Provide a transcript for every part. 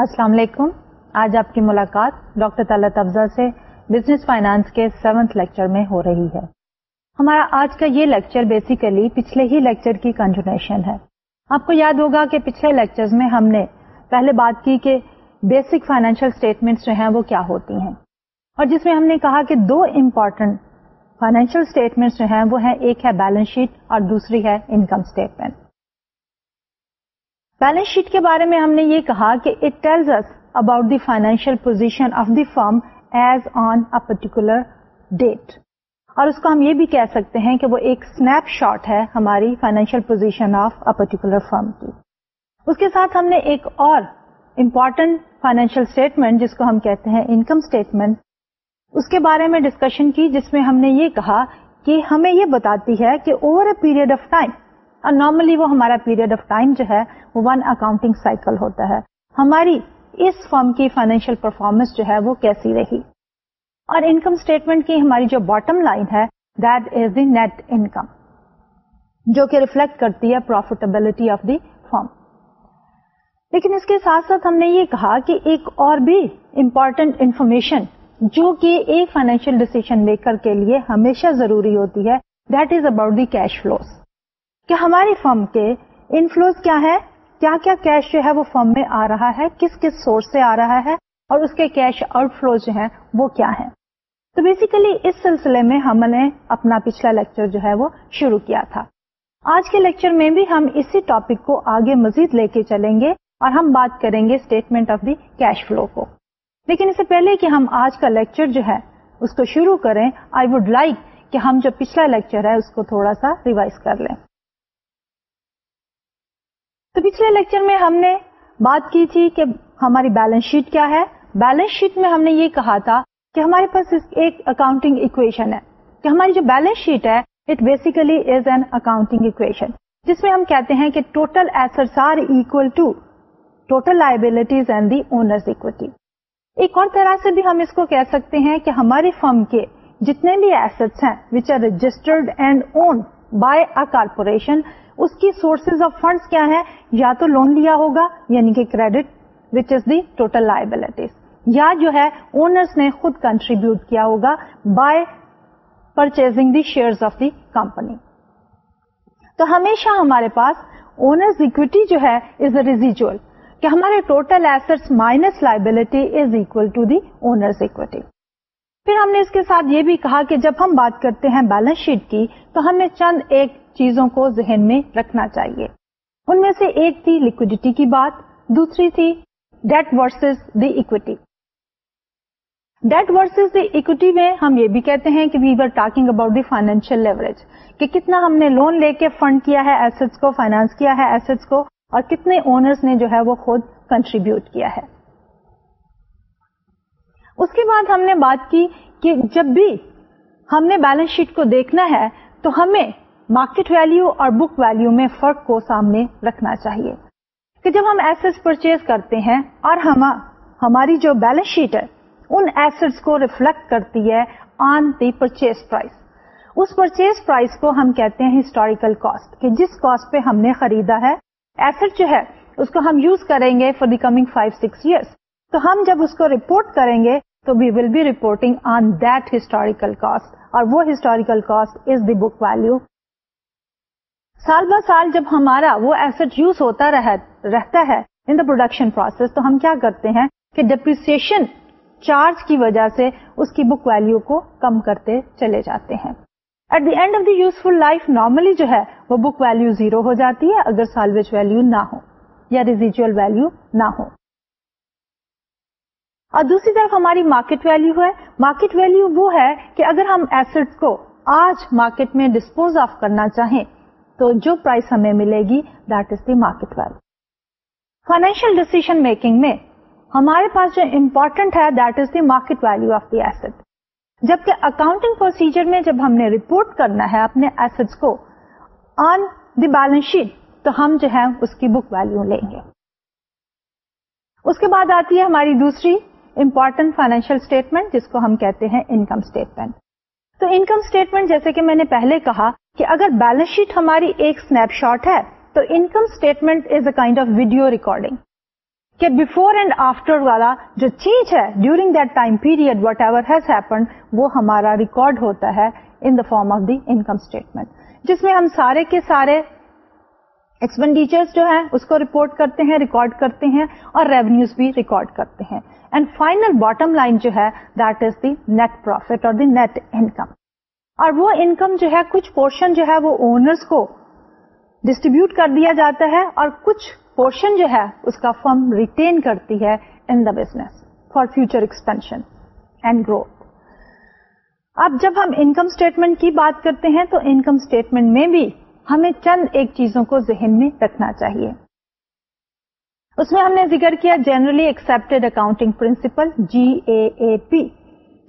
السلام علیکم۔ آج آپ کی ملاقات ڈاکٹر طلعت افضل سے بزنس فائنانس کے سیونتھ لیکچر میں ہو رہی ہے۔ ہمارا آج کا یہ لیکچر بیسیکلی پچھلے ہی لیکچر کی کنٹینیوشن ہے۔ آپ کو یاد ہوگا کہ پچھلے لیکچر میں ہم نے پہلے بات کی کہ بیسک فائنینشیل اسٹیٹمنٹس جو ہیں وہ کیا ہوتی ہیں۔ اور جس میں ہم نے کہا کہ دو امپورٹنٹ فائنینشیل اسٹیٹمنٹس جو ہیں وہ ہیں، ایک ہے بیلنس شیٹ اور دوسری ہے انکم اسٹیٹمنٹ بیلنس شیٹ کے بارے میں ہم نے یہ کہا کہ it tells us about the financial position of the firm as on a particular date اور اس کو ہم یہ بھی کہہ سکتے ہیں کہ وہ ایک اسنیپ شاٹ ہے ہماری financial position of a particular firm کی۔ اس کے ساتھ ہم نے ایک اور امپورٹنٹ فائنینشیل اسٹیٹمنٹ جس کو ہم کہتے ہیں انکم اسٹیٹمنٹ اس کے بارے میں ڈسکشن کی جس میں ہم نے یہ کہا کہ ہمیں یہ بتاتی ہے کہ over a period of time اور نارملی وہ ہمارا پیریڈ آف ٹائم جو ہے، وہ ون اکاؤنٹنگ سائیکل ہوتا ہے۔ ہماری اس فرم کی فائنینشیل پرفارمنس جو ہے، وہ کیسی رہی؟ اور انکم اسٹیٹمنٹ کی ہماری جو باٹم لائن ہے that is the net income جو کہ ریفلیکٹ کرتی ہے پروفیٹیبلٹی آف دی فارم لیکن اس کے ساتھ ساتھ ہم نے یہ کہا کہ ایک اور بھی امپورٹنٹ انفارمیشن جو کہ ایک فائنینشیل ڈیسیزن میکر کے لیے ہمیشہ ضروری ہوتی ہے that is about the cash flows کہ ہماری فرم کے انفلوز کیا ہے کیا کیا کیش جو ہے وہ فرم میں آ رہا ہے؟ کس کس سورس سے آ رہا ہے؟ اور اس کے کیش آؤٹ فلوز جو ہے وہ کیا ہے تو بیسیکلی اس سلسلے میں ہم نے اپنا پچھلا لیکچر جو ہے وہ شروع کیا تھا۔ آج کے لیکچر میں بھی ہم اسی ٹاپک کو آگے مزید لے کے چلیں گے اور ہم بات کریں گے statement of the cash flow کو۔ لیکن اس سے پہلے کہ ہم آج کا لیکچر جو ہے اس کو شروع کریں آئی وڈ لائک کہ ہم جو پچھلا لیکچر ہے اس کو تھوڑا سا ریوائز کر لیں۔ تو پچھلے لیکچر میں ہم نے بات کی تھی کہ ہماری بیلنس شیٹ کیا ہے۔ بیلنس شیٹ میں ہم نے یہ کہا تھا کہ ہمارے پاس ایک اکاؤنٹنگ اکویشن ہے۔ کہ ہماری جو بیلنس شیٹ ہے it basically is an accounting equation جس میں ہم کہتے ہیں کہ total asset are equal to total liabilities and the owners equity ایک اور طرح سے بھی ہم اس کو کہہ سکتے ہیں کہ ہماری فرم کے جتنے بھی ایسٹس ہیں which are registered and own by a corporation اس کی سورسز آف فنڈس کیا ہے یا تو لون لیا ہوگا یعنی کہ credit which is the total liabilities یا جو ہے اونرس نے خود کنٹریبیوٹ کیا ہوگا by purchasing the share of the company تو ہمیشہ ہمارے پاس اونرز اکوٹی جو ہے از اے ریزیجل کہ ہمارے total asset minus liability is equal to the owners equity پھر ہم نے اس کے ساتھ یہ بھی کہا کہ جب ہم بات کرتے ہیں بیلنس شیٹ کی، تو ہمیں چند ایک چیزوں کو ذہن میں رکھنا چاہیے۔ ان میں سے ایک تھی لکوڈیٹی کی بات، دوسری تھی debt versus the equity debt versus the equity میں ہم یہ بھی کہتے ہیں کہ we were talking about the financial leverage کہ کتنا ہم نے لون لے کے فنڈ کیا ہے ایسٹس کو فائنانس کیا ہے ایسٹس کو، اور کتنے اونرس نے جو ہے وہ خود کنٹریبیوٹ کیا ہے۔ اس کے بعد ہم نے بات کی کہ جب بھی ہم نے بیلنس شیٹ کو دیکھنا ہے تو ہمیں مارکیٹ ویلو اور بک ویلو میں فرق کو سامنے رکھنا چاہیے۔ کہ جب ہم ایسٹ پرچیز کرتے ہیں اور ہم ہماری جو بیلنس شیٹ ہے، ان ایسٹس کو ریفلیکٹ کرتی ہے آن دی پرچیز پرائز اس پرچیز پرائز کو ہم کہتے ہیں ہسٹوریکل کاسٹ کہ جس کاسٹ پہ ہم نے خریدا ہے۔ ایسٹ جو ہے، اس کو ہم یوز کریں گے for the coming five six years تو ہم جب اس کو رپورٹ کریں گے، تو we will be reporting on that historical cost اور وہ historical cost is the book value سال ب سال جب ہمارا وہ ایسٹ یوز ہوتا رہتا ہے ان دا پروڈکشن پروسیس تو ہم کیا کرتے ہیں کہ ڈپریسن چارج کی وجہ سے اس کی بک ویلو کو کم کرتے چلے جاتے ہیں۔ At the end of the useful life normally جو ہے، وہ بک ویلو زیرو ہو جاتی ہے اگر سالویج ویلو نہ ہو یا ریزیجل ویلو نہ ہو۔ اور دوسری طرف ہماری مارکیٹ ویلو ہے۔ مارکیٹ ویلو وہ ہے کہ اگر ہم ایسٹ کو آج مارکیٹ میں ڈسپوز آف کرنا چاہیں تو جو پرائز ہمیں ملے گی that is the market value financial decision making میں ہمارے پاس جو امپورٹنٹ ہے that is the market value of the asset جبکہ اکاؤنٹنگ پروسیجر میں جب ہم نے رپورٹ کرنا ہے اپنے ایسٹس کو آن دی بیلنس شیٹ تو ہم جو ہے اس کی بک ویلو لیں گے. اس کے بعد آتی ہے ہماری دوسری امپورٹنٹ فائنینشیل اسٹیٹمنٹ جس کو ہم کہتے ہیں انکم اسٹیٹمنٹ تو انکم اسٹیٹمنٹ جیسے کہ میں نے پہلے کہا کہ اگر بیلنس شیٹ ہماری ایک اسنیپ شاٹ ہے، تو income statement is a kind of video recording کہ بفور اینڈ آفٹر والا جو چیز ہے during that time period whatever has happened وہ ہمارا ریکارڈ ہوتا ہے in the form of the income statement جس میں ہم سارے کے سارے ایکسپینڈیچر جو ہیں، اس کو رپورٹ کرتے ہیں ریکارڈ کرتے ہیں اور ریونیوز بھی ریکارڈ کرتے ہیں. اینڈ فائنل باٹم لائن جو ہے that is the net profit اور دی نیٹ انکم اور وہ انکم جو ہے، کچھ پورشن جو ہے وہ اونرس کو ڈسٹریبیوٹ کر دیا جاتا ہے اور کچھ پورشن جو ہے اس کا فرم ریٹین کرتی ہے in the business for future expansion and growth اب جب ہم انکم اسٹیٹمنٹ کی بات کرتے ہیں تو انکم اسٹیٹمنٹ میں بھی ہمیں چند ایک چیزوں کو ذہن میں رکھنا چاہیے۔ اس میں ہم نے ذکر کیا generally accepted accounting principle G A A P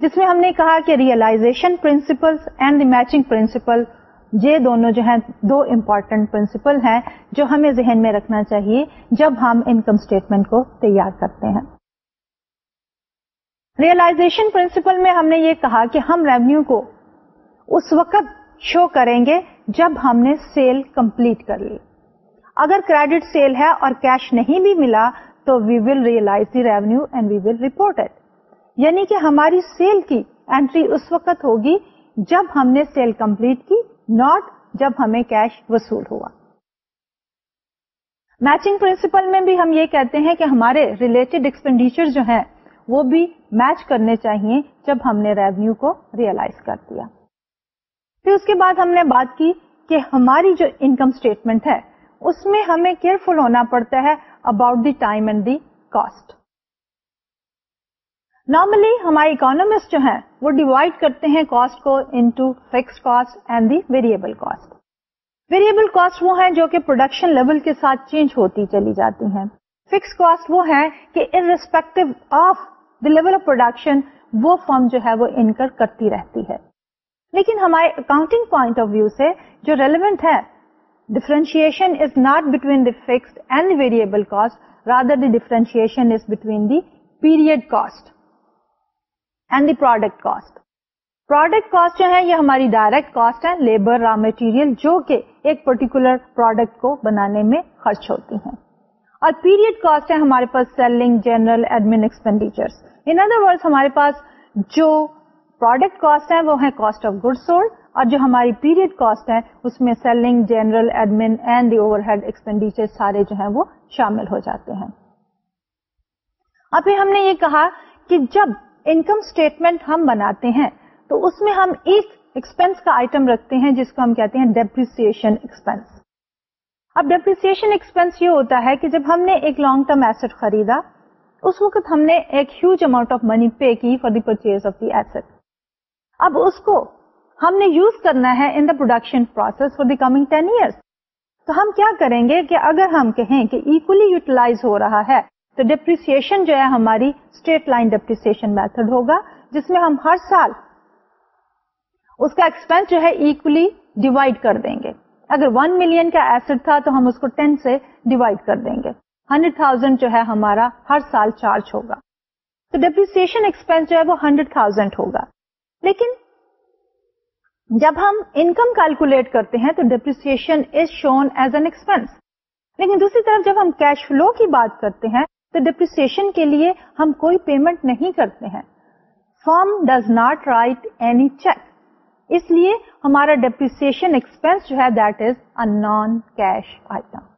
جس میں ہم نے کہا کہ realisation principle and the matching principle یہ دونوں جو ہیں، دو امپورٹنٹ پرنسپل ہیں جو ہمیں ذہن میں رکھنا چاہیے جب ہم انکم اسٹیٹمنٹ کو تیار کرتے ہیں۔ ریئلائزیشن پرنسپل میں ہم نے یہ کہا کہ ہم ریونیو کو اس وقت شو کریں گے جب ہم نے سیل کمپلیٹ کر لی۔ اگر کریڈٹ سیل ہے اور کیش نہیں بھی ملا تو we will realise the revenue and we will report it یعنی کہ ہماری سیل کی اینٹری اس وقت ہوگی جب ہم نے سیل کمپلیٹ کی ناٹ جب ہمیں کیش وصول ہوا۔ میچنگ پرنسپل میں بھی ہم یہ کہتے ہیں کہ ہمارے ریلیٹڈ ایکسپینڈیچر جو ہیں، وہ بھی میچ کرنے چاہیے جب ہم نے ریونیو کو ریئلائز کر دیا۔ پھر اس کے بعد ہم نے بات کی کہ ہماری جو انکم اسٹیٹمنٹ ہے، اس میں ہمیں کیئرفل ہونا پڑتا ہے about the time and the cost normally ہمارے اکانومسٹ جو ہیں، وہ ڈیوائڈ کرتے ہیں کاسٹ کو into fix cost and the variable cost variable cost وہ ہیں جو کہ پروڈکشن لیول کے ساتھ چینج ہوتی چلی جاتی ہیں. فکس کاسٹ وہ ہے کہ irrespective of the level of production وہ فرم جو ہے وہ انکر کرتی رہتی ہے. لیکن ہمارے اکاؤنٹنگ پوائنٹ آف ویو سے جو ریلیونٹ ہے differentiation is not between the fixed and variable cost rather the differentiation is between the period cost and the product cost product cost جو ہے، یہ ہماری ڈائریکٹ کاسٹ ہے لیبر را مٹیریل جو کہ ایک پرٹیکولر پروڈکٹ کو بنانے میں خرچ ہوتی ہیں. اور پیریڈ کاسٹ ہے ہمارے پاس selling general admin expenditure in other word ہمارے پاس جو پروڈکٹ کاسٹ ہے، وہ ہے کاسٹ آف گڈ سولڈ اور جو ہماری پیریڈ کاسٹ ہے، اس میں selling general admin and the overhead expenditure سارے جو ہیں وہ شامل ہو جاتے ہیں. ابھی ہم نے یہ کہا کہ جب انکم اسٹیٹمنٹ ہم بناتے ہیں، تو اس میں ہم ایک ایکسپینس کا آئٹم رکھتے ہیں، جس کو ہم کہتے ہیں ڈیپریسن ایکسپینس اب ڈیپریسن ایکسپینس یہ ہوتا ہے کہ جب ہم نے ایک لانگ ٹرم ایسٹ خریدا، اس وقت ہم نے ایک huge amount of money pay کی for the purchase of the asset اب اس کو ہم نے یوز کرنا ہے in the production process for the coming ten years تو ہم کیا کریں گے کہ اگر ہم کہیں کہ ایکولی یوٹیلائز ہو رہا ہے تو ڈپریسن جو ہے ہماری اسٹیٹ لائن ڈپریسن میتھڈ ہوگا، جس میں ہم ہر سال اس کا ایکسپینس جو ہے ایکولی ڈیوائڈ کر دیں گے۔ اگر ون ملین کا ایسڈ تھا تو ہم اس کو ٹین سے ڈیوائڈ کر دیں گے۔ ہنڈریڈ تھاؤزینڈ جو ہے ہمارا ہر سال چارج ہوگا۔ تو ڈپریسن ایکسپینس جو ہے وہ ہنڈریڈ تھاؤزینڈ ہوگا۔ لیکن جب ہم انکم کیلکولیٹ کرتے ہیں تو depreciation is shown as an expense لیکن دوسری طرف جب ہم کیش فلو کی بات کرتے ہیں تو ڈپریسن کے لیے ہم کوئی پیمنٹ نہیں کرتے ہیں۔ Firm does not write any cheque اس لیے ہمارا ڈپریسن ایکسپینس جو ہے that is a non cash item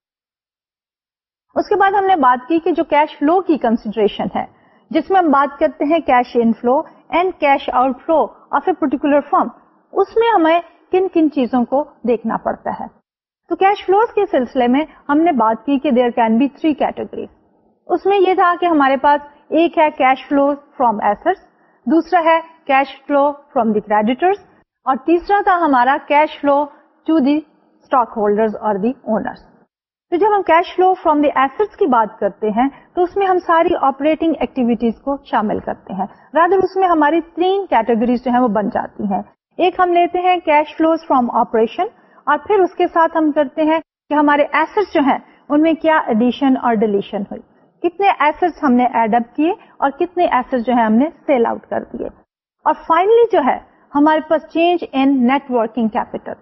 اس کے بعد ہم نے بات کی کہ جو کیش فلو کی کنسیڈریشن ہے، جس میں ہم بات کرتے ہیں cash inflow and cash outflow of a particular firm اس میں ہمیں کن کن چیزوں کو دیکھنا پڑتا ہے۔ تو کیش فلوز کے سلسلے میں ہم نے بات کی کہ there can be three categories اس میں یہ تھا کہ ہمارے پاس ایک ہے کیش فلو فرام ایسٹ دوسرا ہے cash flow from the creditors اور تیسرا تھا ہمارا cash flow to the stockholder اور دی اونرس تو جب ہم cash flow from the asset کی بات کرتے ہیں، تو اس میں ہم ساری آپریٹنگ ایکٹیویٹیز کو شامل کرتے ہیں۔ رادر اس میں ہماری تین کیٹیگریز جو ہیں وہ بن جاتی ہیں۔ ایک ہم لیتے ہیں کیش فلوز فرام آپریشن اور پھر اس کے ساتھ ہم کرتے ہیں کہ ہمارے ایسٹ جو ہیں، ان میں کیا ایڈیشن اور ڈلیشن ہوئی۔ کتنے ایسٹ ہم نے ایڈ اپ کیے اور کتنے ایسٹ جو ہے ہم نے سیل آؤٹ کر دیے۔ اور فائنلی جو ہے، ہمارے پاس change in net working capital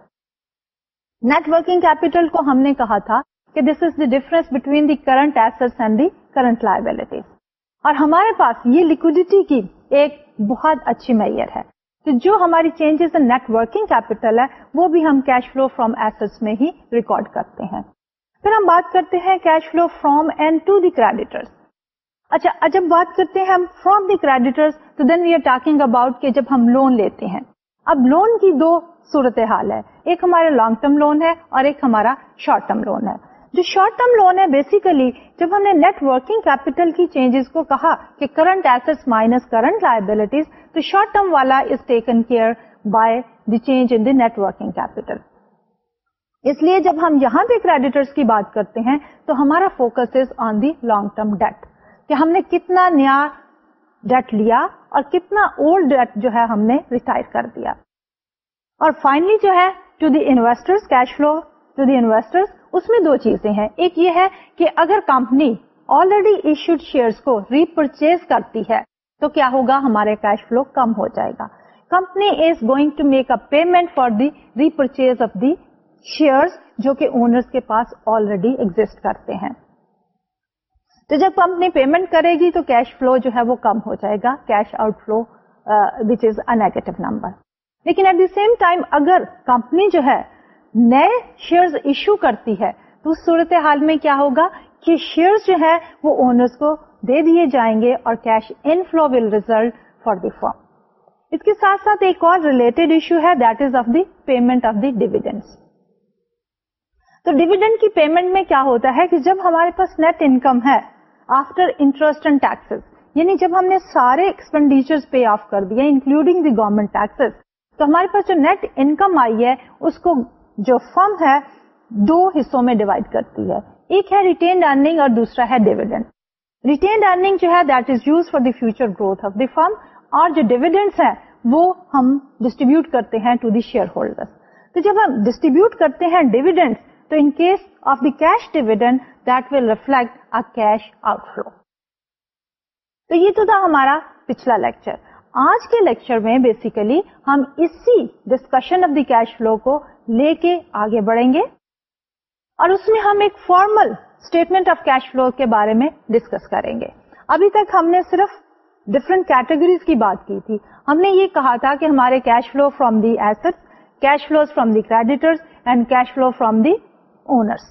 net working capital کو ہم نے کہا تھا کہ this is the difference between the current asset and the current liabilities اور ہمارے پاس یہ لکوڈیٹی کی ایک بہت اچھی میئر ہے۔ تو جو ہماری changes in net working capital ہے، وہ بھی ہم کیش فلو فرام ایسٹ میں ہی ریکارڈ کرتے ہیں۔ پھر ہم بات کرتے ہیں cash flow from and to the creditors اچھا جب بات کرتے ہیں ہم فرام دی کریڈیٹرس تو then we are talking about کہ جب ہم لون لیتے ہیں. اب لون کی دو صورت حال ہے. ایک ہمارا لانگ ٹرم لون ہے اور ایک ہمارا شارٹ ٹرم لون ہے. جو شارٹ ٹرم لون ہے بیسیکلی جب ہم نے نیٹ ورکنگ کیپیٹل کی چینجز کو کہا کہ current asset minus current liabilities تو شارٹ ٹرم والا is taken care by the change in the net working capital اس لیے جب ہم یہاں پہ کریڈیٹرس کی بات کرتے ہیں، تو ہمارا focus is on the long term debt کہ ہم نے کتنا نیا ڈیٹ لیا اور کتنا اولڈ ڈیٹ جو ہے ہم نے ریٹائر کر دیا۔ اور فائنلی جو ہے to the investor cash flow to the investor اس میں دو چیزیں ہیں۔ ایک یہ ہے کہ اگر کمپنی آلریڈی ایشوڈ شیئرس کو ریپرچیز کرتی ہے، تو کیا ہوگا؟ ہمارے کیش فلو کم ہو جائے گا۔ Company is going to make a payment for the repurchase of the share جو کہ اونرس کے پاس آلریڈی ایگزٹ کرتے ہیں۔ تو جب کمپنی پیمنٹ کرے گی تو کیش فلو جو ہے وہ کم ہو جائے گا cash outflow which is a negative number لیکن ایٹ دی سیم ٹائم اگر کمپنی جو ہے نئے شیئر ایشو کرتی ہے تو اس صورت حال میں کیا ہوگا کہ شیئر جو ہے وہ اونرس کو دے دیے جائیں گے اور cash inflow will result for the firm اس کے ساتھ ساتھ ایک اور ریلیٹڈ ایشو ہے that is of the payment of the dividend تو ڈیویڈینڈ کی پیمنٹ میں کیا ہوتا ہے کہ جب ہمارے پاس نیٹ انکم ہے آفٹر انٹرسٹ اینڈ ٹیکسز یعنی جب ہم نے سارے ایکسپینڈیچر پے آف کر دیا انکلوڈنگ دی گورمنٹ ٹیکسز تو ہمارے پاس جو نیٹ انکم آئی ہے، اس کو جو فرم ہے، دو حصوں میں ڈیوائڈ کرتی ہے. ایک ہے ریٹینڈ ارننگ اور دوسرا ہے ڈیویڈینڈ ریٹینڈ ارننگ جو ہے that is use for the future growth of the firm اور جو ڈیویڈینڈس ہیں، وہ ہم ڈسٹریبیوٹ کرتے ہیں ٹو دی شیئر ہولڈر تو جب ہم ڈسٹریبیوٹ کرتے ہیں ڈیویڈینڈ تو in case of the cash dividend that will reflect a cash outflow تو یہ تو تھا ہمارا پچھلا لیکچر آج کے لیکچر میں بیسیکلی ہم اسی discussion of the cash flow کو لے کے آگے بڑھیں گے اور اس میں ہم ایک formal statement of cash flow کے بارے میں ڈسکس کریں گے. ابھی تک ہم نے صرف ڈفرنٹ کیٹیگریز کی بات کی تھی. ہم نے یہ کہا تھا کہ ہمارے cash flow from the asset cash flow from the creditor and cash flow from the owners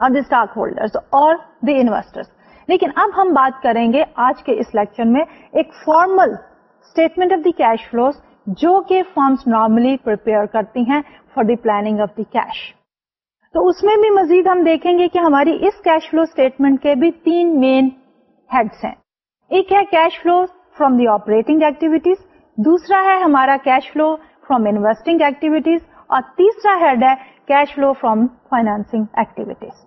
اور دی اسٹاک ہولڈر اور دی انویسٹر لیکن اب ہم بات کریں گے آج کے اس لیکچر میں ایک formal statement of the cash flows جو کہ فارمس نارملی کرتی ہیں for the planning of the cash تو اس میں بھی مزید ہم دیکھیں گے کہ ہماری اس کیش فلو اسٹیٹمنٹ کے بھی تین مین ہیڈس ہیں ایک ہے cash flow from the operating activities دوسرا ہے ہمارا cash flow from investing activities اور تیسرا ہیڈ ہے cash flow from financing activities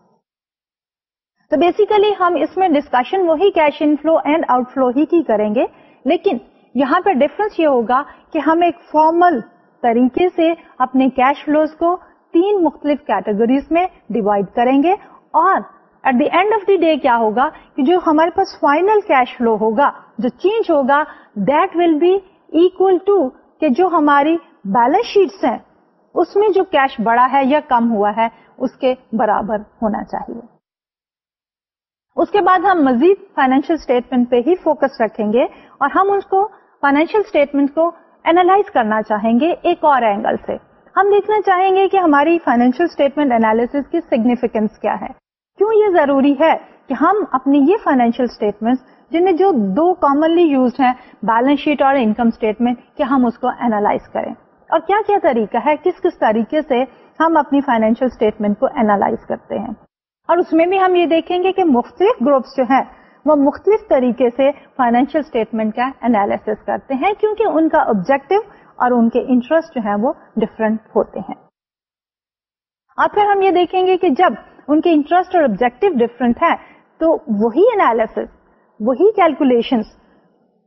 تو بیسیکلی ہم اس میں ڈسکشن وہی cash in flow and out flow ہی کی کریں گے، لیکن یہاں پہ ڈفرنس یہ ہوگا کہ ہم ایک فارمل طریقے سے اپنے کیش فلوز کو تین مختلف کیٹیگریز میں ڈیوائڈ کریں گے اور at the end of the day کیا ہوگا کہ جو ہمارے پاس فائنل کیش فلو ہوگا، جو چینج ہوگا that will be equal to کہ جو ہماری بیلنس شیٹس ہیں اس میں جو کیش بڑا ہے یا کم ہوا ہے، اس کے برابر ہونا چاہیے۔ اس کے بعد ہم مزید فائنینشیل اسٹیٹمنٹ پہ ہی فوکس رکھیں گے اور ہم اس کو فائنینشیل اسٹیٹمنٹ کو اینالائز کرنا چاہیں گے ایک اور اینگل سے۔ ہم دیکھنا چاہیں گے کہ ہماری فائنینشیل اسٹیٹمنٹ اینالس کی سگنیفیکینس کیا ہے۔ کیوں یہ ضروری ہے کہ ہم اپنی یہ فائنینشیل اسٹیٹمنٹ جنہیں جو دو کامنلی یوز ہیں بیلنس شیٹ اور انکم اسٹیٹمنٹ کہ ہم اس کو اینالائز کریں۔ اور کیا کیا طریقہ ہے؟ کس کس طریقے سے ہم اپنی فائنینشیل اسٹیٹمنٹ کو اینالائز کرتے ہیں؟ اور اس میں بھی ہم یہ دیکھیں گے کہ مختلف گروپس جو ہیں، وہ مختلف طریقے سے فائنینشیل اسٹیٹمنٹ کا انالیس کرتے ہیں، کیونکہ ان کا آبجیکٹو اور ان کے انٹرسٹ جو ہے وہ ڈفرنٹ ہوتے ہیں۔ اور پھر ہم یہ دیکھیں گے کہ جب ان کے انٹرسٹ اور آبجیکٹو ڈفرنٹ ہے تو وہی انالیس وہی کیلکولیشن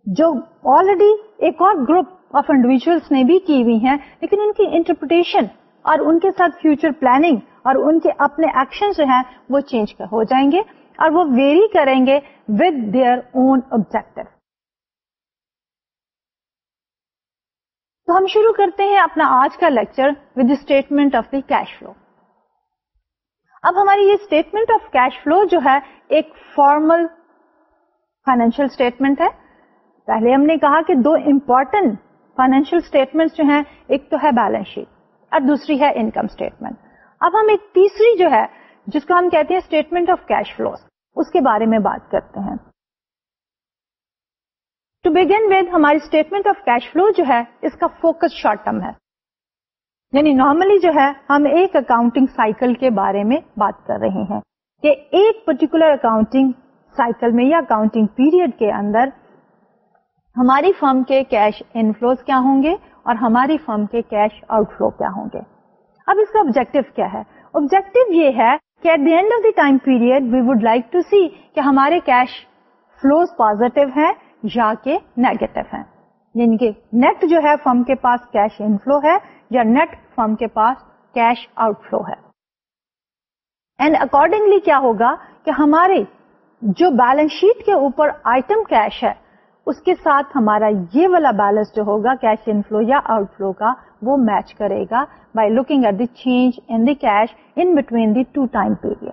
جو آلریڈی ایک اور گروپ آف انڈیویجلس نے بھی کی ہوئی ہیں، لیکن ان کی انٹرپریٹیشن اور ان کے ساتھ فیوچر پلاننگ اور ان کے اپنے ایکشن جو ہیں، وہ چینج ہو جائیں گے اور وہ ویری کریں گے ود دیئر اون آبجیکٹو تو ہم شروع کرتے ہیں اپنا آج کا lecture with statement of the cash flow اب ہماری یہ اسٹیٹمنٹ آف کیش فلو جو ہے، ایک فارمل فائنینشیل اسٹیٹمنٹ ہے. پہلے ہم نے کہا کہ دو امپورٹنٹ فائنینشیل اسٹیٹمنٹ جو ہیں، ایک تو ہے بیلنس شیٹ اور دوسری ہے انکم اسٹیٹمنٹ اب ہم ایک تیسری جو ہے، جس کو ہم کہتے ہیں اسٹیٹمنٹ آف کیش فلو اس کے بارے میں بات کرتے ہیں۔ ٹو بگن ود ہماری اسٹیٹمنٹ آف کیش فلو جو ہے، اس کا فوکس شارٹ ٹرم ہے۔ یعنی نارملی جو ہے، ہم ایک اکاؤنٹنگ سائیکل کے بارے میں بات کر رہے ہیں کہ ایک پرٹیکولر اکاؤنٹنگ سائیکل میں یا اکاؤنٹنگ پیریڈ کے اندر ہماری فرم کے کیش انفلوز کیا ہوں گے اور ہماری فرم کے کیش آؤٹ فلو کیا ہوں گے؟ اب اس کا آبجیکٹو کیا ہے؟ آبجیکٹو یہ ہے کہ at the end of the time period we would like to see کہ ہمارے کیش فلوز پازیٹو ہیں یا کہ نیگیٹو ہیں. یعنی کہ نیٹ جو ہے فرم کے پاس کیش انفلو ہے یا نیٹ فرم کے پاس کیش آؤٹ فلو ہے. اینڈ اکارڈنگلی کیا ہوگا کہ ہمارے جو بیلنس شیٹ کے اوپر آئٹم کیش ہے اس کے ساتھ ہمارا یہ والا بیلنس جو ہوگا کیش انفلو یا آؤٹ فلو کا، وہ میچ کرے گا by looking at the change in the cash in between the two time period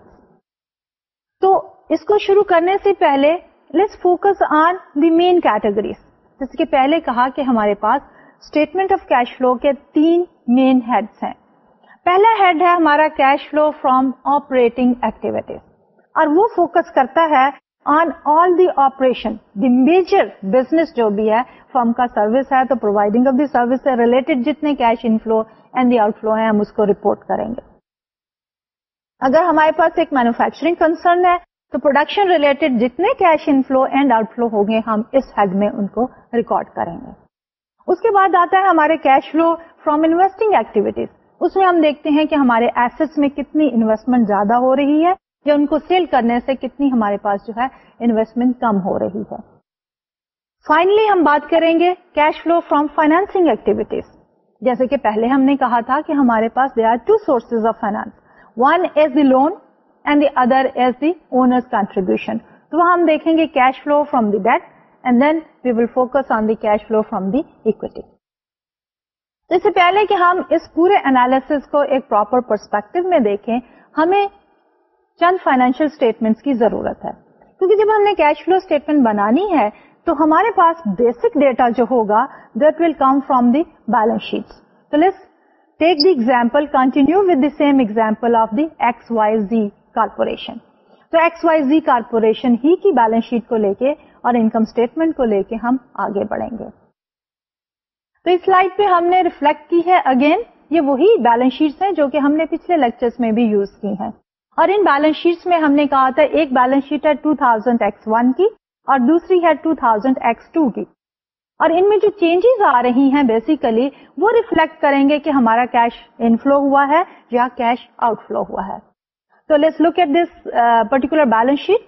تو اس کو شروع کرنے سے پہلے let's focus on the main categories جس کے پہلے کہا کہ ہمارے پاس اسٹیٹمنٹ آف کیش فلو کے تین مین ہیڈس ہیں. پہلا ہیڈ ہے ہمارا cash flow from operating activities اور وہ فوکس کرتا ہے on all the operation the major business جو بھی ہے فرم کا سروس ہے، تو پرووائڈنگ آف دی سروس سے ریلیٹڈ جتنے cash inflow and the outflow ہیں، ہم اس کو رپورٹ کریں گے۔ اگر ہمارے پاس ایک مینوفیکچرنگ کنسرن ہے، تو پروڈکشن ریلیٹڈ جتنے cash inflow and out flow ہوں گے، ہم اس ہیڈ میں ان کو ریکارڈ کریں گے۔ اس کے بعد آتا ہے ہمارے cash flow from investing activities اس میں ہم دیکھتے ہیں کہ ہمارے ایسٹس میں کتنی انویسٹمنٹ زیادہ ہو رہی ہے۔ یا ان کو سیل کرنے سے کتنی ہمارے پاس جو ہے انویسٹمنٹ کم ہو رہی ہے۔ فائنلی ہم بات کریں گے cash flow from financing activities جیسے کہ پہلے ہم نے کہا تھا کہ ہمارے پاس they are two sources of finance one is the loan and the other is the owners contribution تو ہم دیکھیں گے cash flow from the debt and then we will focus on the cash flow from the equity اس سے پہلے کہ ہم اس پورے انالیس کو ایک پراپر پرسپیکٹو میں دیکھیں، ہمیں چند فائنینشیل اسٹیٹمنٹ کی ضرورت ہے۔ کیونکہ جب ہم نے کیش فلو اسٹیٹمنٹ بنانی ہے، تو ہمارے پاس بیسک ڈیٹا جو ہوگا that will come from the balance sheet تو let's take the example continue with the same example of the X Y Z corporation تو ایکس وائی زی کارپوریشن ہی کی بیلنس شیٹ کو لے کے اور انکم اسٹیٹمنٹ کو لے کے ہم آگے بڑھیں گے۔ تو اس سلائڈ پہ ہم نے ریفلیکٹ کی ہے۔ اگین یہ وہی بیلنس شیٹس ہیں جو کہ ہم نے پچھلے لیکچرز میں بھی یوز کی ہیں۔ اور ان بیلنس شیٹس میں ہم نے کہا تھا ایک بیلنس شیٹ ہے 2000 ایکس ون کی اور دوسری ہے 2000 ایکس ٹو کی۔ اور ان میں جو چینجز آ رہی ہیں بیسیکلی وہ ریفلیکٹ کریں گے کہ ہمارا کیش انفلو ہوا ہے یا کیش آؤٹ فلو ہوا ہے۔ تو let's look at this particular balance sheet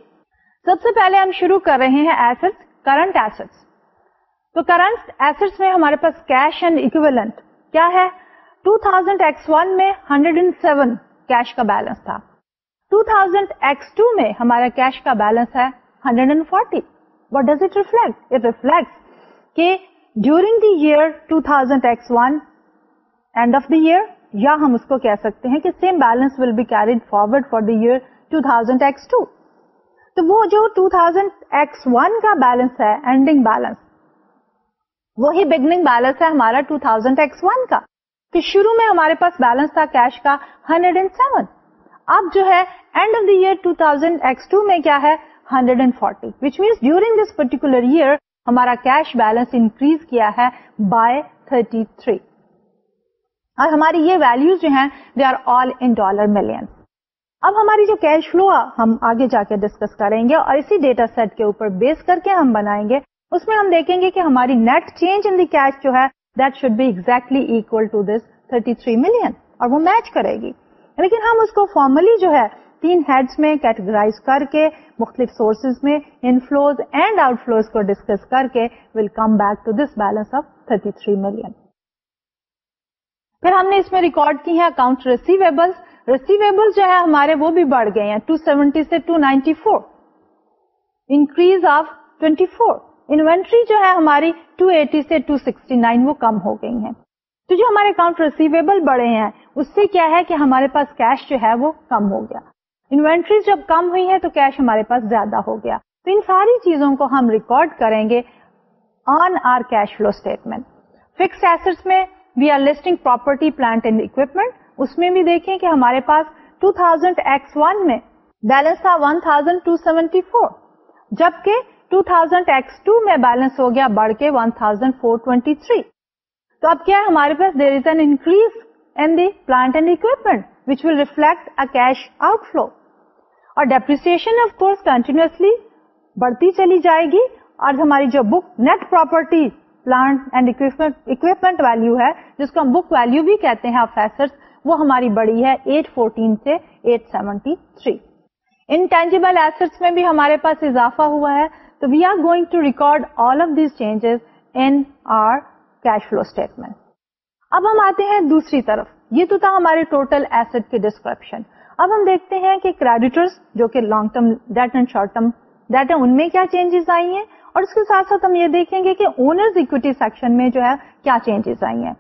سب سے پہلے ہم شروع کر رہے ہیں ایسٹ کرنٹ ایسٹس تو کرنٹ ایسٹس میں ہمارے پاس کیش اینڈ اکویلنٹ کیا ہے؟ 2000 ایکس ون میں 107 کیش کا بیلنس تھا۔ 2000 X2 میں ہمارا کیش کا بیلنس ہے 140 what does it reflect it reflect کہ during the year 2000 X1 end of the year یا ہم اس کو کہہ سکتے ہیں کہ same balance will be carried forward for the year 2000 X2 تو وہ جو 2000 X1 کا بیلنس ہے اینڈنگ بیلنس وہی بگننگ بیلنس ہے ہمارا 2000 X1 کا. کہ شروع میں ہمارے پاس بیلنس تھا کیش کا 107 اب جو ہے end of the year 2000 X two میں کیا ہے 140 which means during this particular year ہمارا کیش بیلنس انکریز کیا ہے بائی 33 اور ہماری یہ ویلوز جو ہیں they are all in dollar million اب ہماری جو کیش فلو ہم آگے جا کے ڈسکس کریں گے اور اسی ڈیٹا سیٹ کے اوپر بیس کر کے ہم بنائیں گے، اس میں ہم دیکھیں گے کہ ہماری net change in the cash جو ہے that should be exactly equal to this 33 million اور وہ میچ کرے گی۔ لیکن ہم اس کو فارملی جو ہے تین ہیڈس میں کیٹیگرائز کر کے مختلف سورسز میں انفلوز اینڈ آؤٹ فلوز کو ڈسکس کر کے will come back to this balance of 33 million پھر ہم نے اس میں ریکارڈ کی ہے اکاؤنٹ ریسیویبل ریسیویبل جو ہے ہمارے وہ بھی بڑھ گئے ہیں 270 سے 294 انکریز آف 24 انوینٹری جو ہے ہماری 280 سے 269 وہ کم ہو گئی ہیں۔ تو جو ہمارے اکاؤنٹ ریسیویبل بڑے ہیں اس سے کیا ہے کہ ہمارے پاس کیش جو ہے وہ کم ہو گیا۔ انوینٹریز جب کم ہوئی ہے تو کیش ہمارے پاس زیادہ ہو گیا۔ تو ان ساری چیزوں کو ہم ریکارڈ کریں گے on our cash flow statement fix asset میں we are listing property plant and equipment اس میں بھی دیکھیں کہ ہمارے پاس 2000 ایکس ون میں بیلنس تھا 1274 جبکہ 2000 ایکس ٹو میں بیلنس ہو گیا بڑھ کے 1423 تو اب کیا ہے ہمارے پاس there is an increase in the plant and equipment which will reflect a cash outflow اور ڈیپریسن آف کورس کنٹینیوسلی بڑھتی چلی جائے گی اور ہماری جو book net property plant and equipment value ہے جس کو ہم بک ویلو بھی کہتے ہیں آفیسر وہ ہماری بڑی ہے 814 سے 873 انٹینجیبل ایسٹس میں بھی ہمارے پاس اضافہ ہوا ہے تو we are going to record all of these changes in our cash flow statement اب ہم آتے ہیں دوسری طرف۔ یہ تو تھا ہمارے ٹوٹل ایسٹ کی ڈسکرپشن اب ہم دیکھتے ہیں کہ کریڈیٹرس جو کہ long term debt and short term debt ہے ان میں کیا چینجز آئی ہیں؟ اور اس کے ساتھ ساتھ ہم یہ دیکھیں گے کہ اونرز اکوٹی سیکشن میں جو ہے کیا چینجز آئی ہیں۔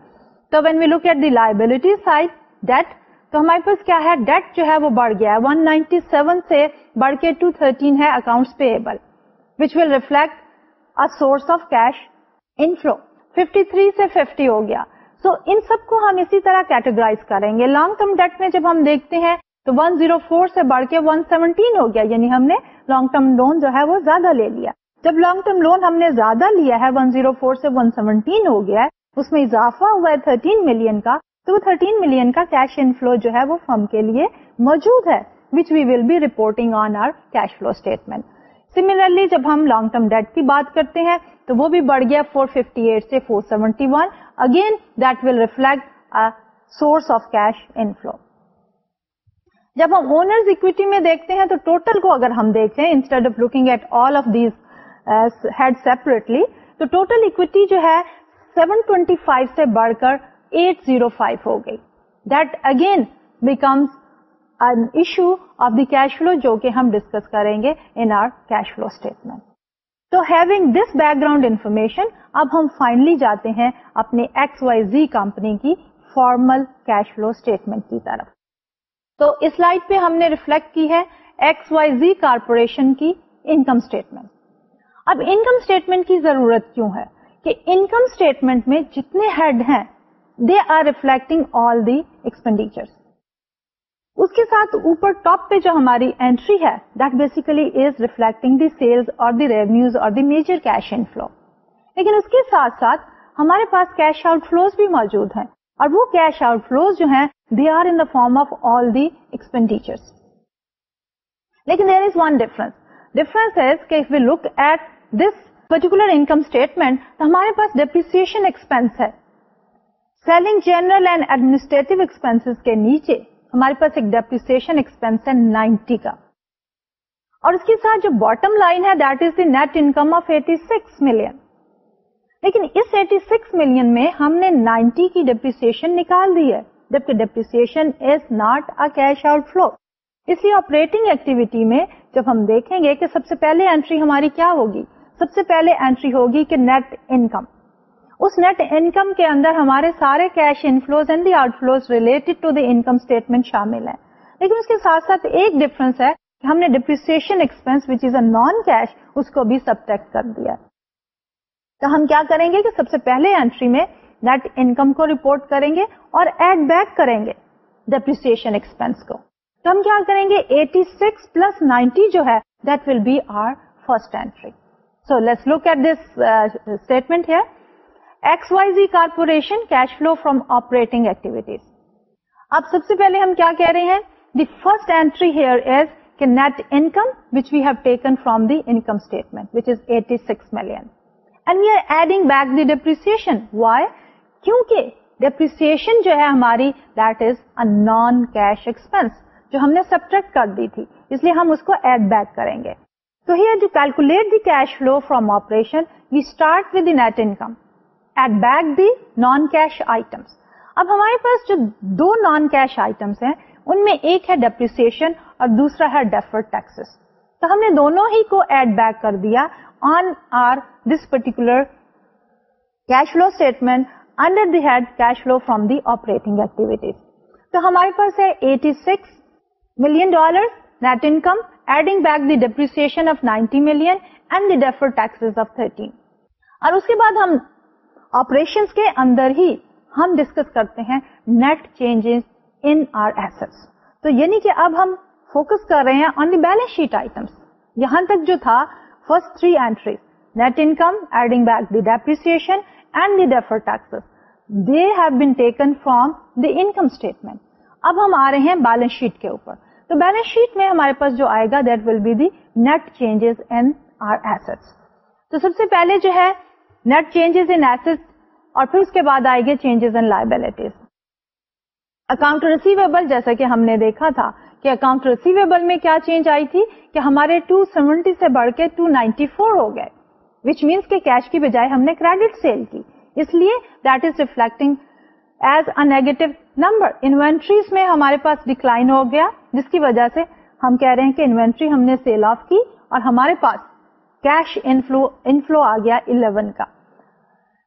تو when we look at the liability side debt تو ہمارے پاس کیا ہے؟ ڈیٹ جو ہے وہ بڑھ گیا ہے۔ 197 سے بڑھ کے 213 ہے accounts payable which will reflect source of cash inflow 53 سے 50 ہو گیا۔ سو so, ان سب کو ہم اسی طرح کیٹیگرائز کریں گے. لانگ ٹرم ڈیٹ میں جب ہم دیکھتے ہیں تو 104 سے بڑھ کے 117 ہو گیا. یعنی ہم نے لانگ ٹرم لون جو ہے وہ زیادہ لے لیا. جب لانگ ٹرم لون ہم نے زیادہ لیا ہے 104 سے 117 ہو گیا ہے اس میں اضافہ ہوا ہے 13 ملین کا تو 13 ملین کا کیش ان فلو جو ہے وہ فرم کے لیے موجود ہے which we will be reporting on our cash flow statement similarly جب ہم لانگ ٹرم ڈیٹ کی بات کرتے ہیں تو وہ بھی بڑھ گیا 458 سے 471 again that will reflect source of cash inflow جب ہم اونرز اکویٹی میں دیکھتے ہیں تو ٹوٹل کو اگر ہم دیکھیں instead of looking at all of these head separately تو ٹوٹل اکویٹی جو ہے 725 سے بڑھ کر 805 ہو گئی. That again becomes issue of the cash flow جو کہ ہم ڈسکس کریں گے in our cash flow statement تو having this background information اب ہم فائنلی جاتے ہیں اپنے ایکس وائی زی کمپنی کی فارمل کیش فلو اسٹیٹمنٹ کی طرف۔ تو اس لائٹ پہ ہم نے ریفلیکٹ کی ہے ایکس وائی زی کارپوریشن کی انکم اسٹیٹمنٹ اب انکم اسٹیٹمنٹ کی ضرورت کیوں ہے؟ کہ انکم اسٹیٹمنٹ میں جتنے ہیڈ ہیں they are reflecting all the expenditure اس کے ساتھ اوپر ٹاپ پہ جو ہماری اینٹری ہے that basically is reflecting the sales اور دی ریونیوز اور the major cash in flow لیکن اس کے ساتھ ساتھ ہمارے پاس کیش آؤٹ فلوز بھی موجود ہیں اور وہ کیش آؤٹ فلوز جو ہیں they are in the form of all the expenditure لیکن there is one difference difference is کہ we look at this particular income statement تو ہمارے پاس ڈیپریسن ایکسپینس ہے. Selling general and administrative expense کے نیچے ہمارے پاس ایک ڈیپریسن ایکسپینس ہے نائنٹی کا۔ اور اس کے ساتھ جو باٹم لائن ہے that is the net income of eighty six million لیکن اس ایٹی سکس ملین میں ہم نے نائنٹی کی ڈیپریسن نکال دی ہے، جبکہ depreciation is not a cash outflow اس لیے آپریٹنگ ایکٹیویٹی میں جب ہم دیکھیں گے کہ سب سے پہلے اینٹری ہماری کیا ہوگی؟ سب سے پہلے اینٹری ہوگی کہ نیٹ انکم اس نیٹ انکم کے اندر ہمارے سارے cash inflows and the outflows related to the income statement شامل ہے لیکن اس کے ساتھ ساتھ ایک ڈفرنس ہے کہ ہم نے depreciation expense which is a non cash اس کو بھی سبٹیکٹ کر دیا۔ تو ہم کیا کریں گے کہ سب سے پہلے اینٹری میں نیٹ انکم کو رپورٹ کریں گے اور ایڈ بیک کریں گے ڈپریسن ایکسپینس کو۔ تو ہم کیا کریں گے؟ 86 پلس 90 جو ہے that will be our first entry so let's look at this statement ہے X Y Z corporation cash flow from operating activities اب سب سے پہلے ہم کیا کہہ رہے ہیں؟ The first entry here is کہ net income which we have taken from the income statement which is eighty six million and we are adding back the depreciation why کیونکہ ڈیپریسن جو ہے ہماری that is a non cash expense جو ہم نے subtract کر دی تھی. اس لیے ہم اس کو ایڈ بیک کریں گے. تو here to calculate the cash flow from operation we start with the net income add back the non cash items اب ہمارے پاس جو دو نان کیش آئٹمس ہیں، ان میں ایک ہے ڈیپریسن اور دوسرا ہے ڈیفرڈ ٹیکسز تو ہم نے دونوں ہی کو ایڈ بیک کر دیا on our this particular cash flow statement under the head cash flow from the operating activities تو ہمارے پاس ہے 86 million dollar net income adding back the depreciation of 90 million and the defer tax of 13 اور اس کے بعد ہم operation کے اندر ہی ہم ڈسکس کرتے ہیں net changes in our asset تو یعنی کہ اب ہم فوکس کر رہے ہیں on the balance sheet items یہاں تک جو تھا first three entries net income adding back the depreciation and the defer taxes they have been taken from the income statement اب ہم آ رہے ہیں بیلنس شیٹ کے اوپر. تو بیلنس شیٹ میں ہمارے پاس جو آئے گا that will be the net changes in our asset تو سب سے پہلے جو ہے نیٹ چینجز ان ایسٹ اور پھر اس کے بعد آئے گے changes in liabilities account receivable جیسا کہ ہم نے دیکھا تھا کہ اکاؤنٹ ریسیویبل میں کیا چینج آئی تھی کہ ہمارے 270 سے بڑھ کے 294 ہو گئے وچ مینس کہ کیش کی بجائے ہم نے کریڈٹ سیل کی. اس لیے that is reflecting as a negative number inventories میں ہمارے پاس ڈکلائن ہو گیا، جس کی وجہ سے ہم کہہ رہے ہیں کہ انوینٹری ہم نے سیل آف کی اور ہمارے پاس کیش انفلو انفلو آ گیا 11 کا۔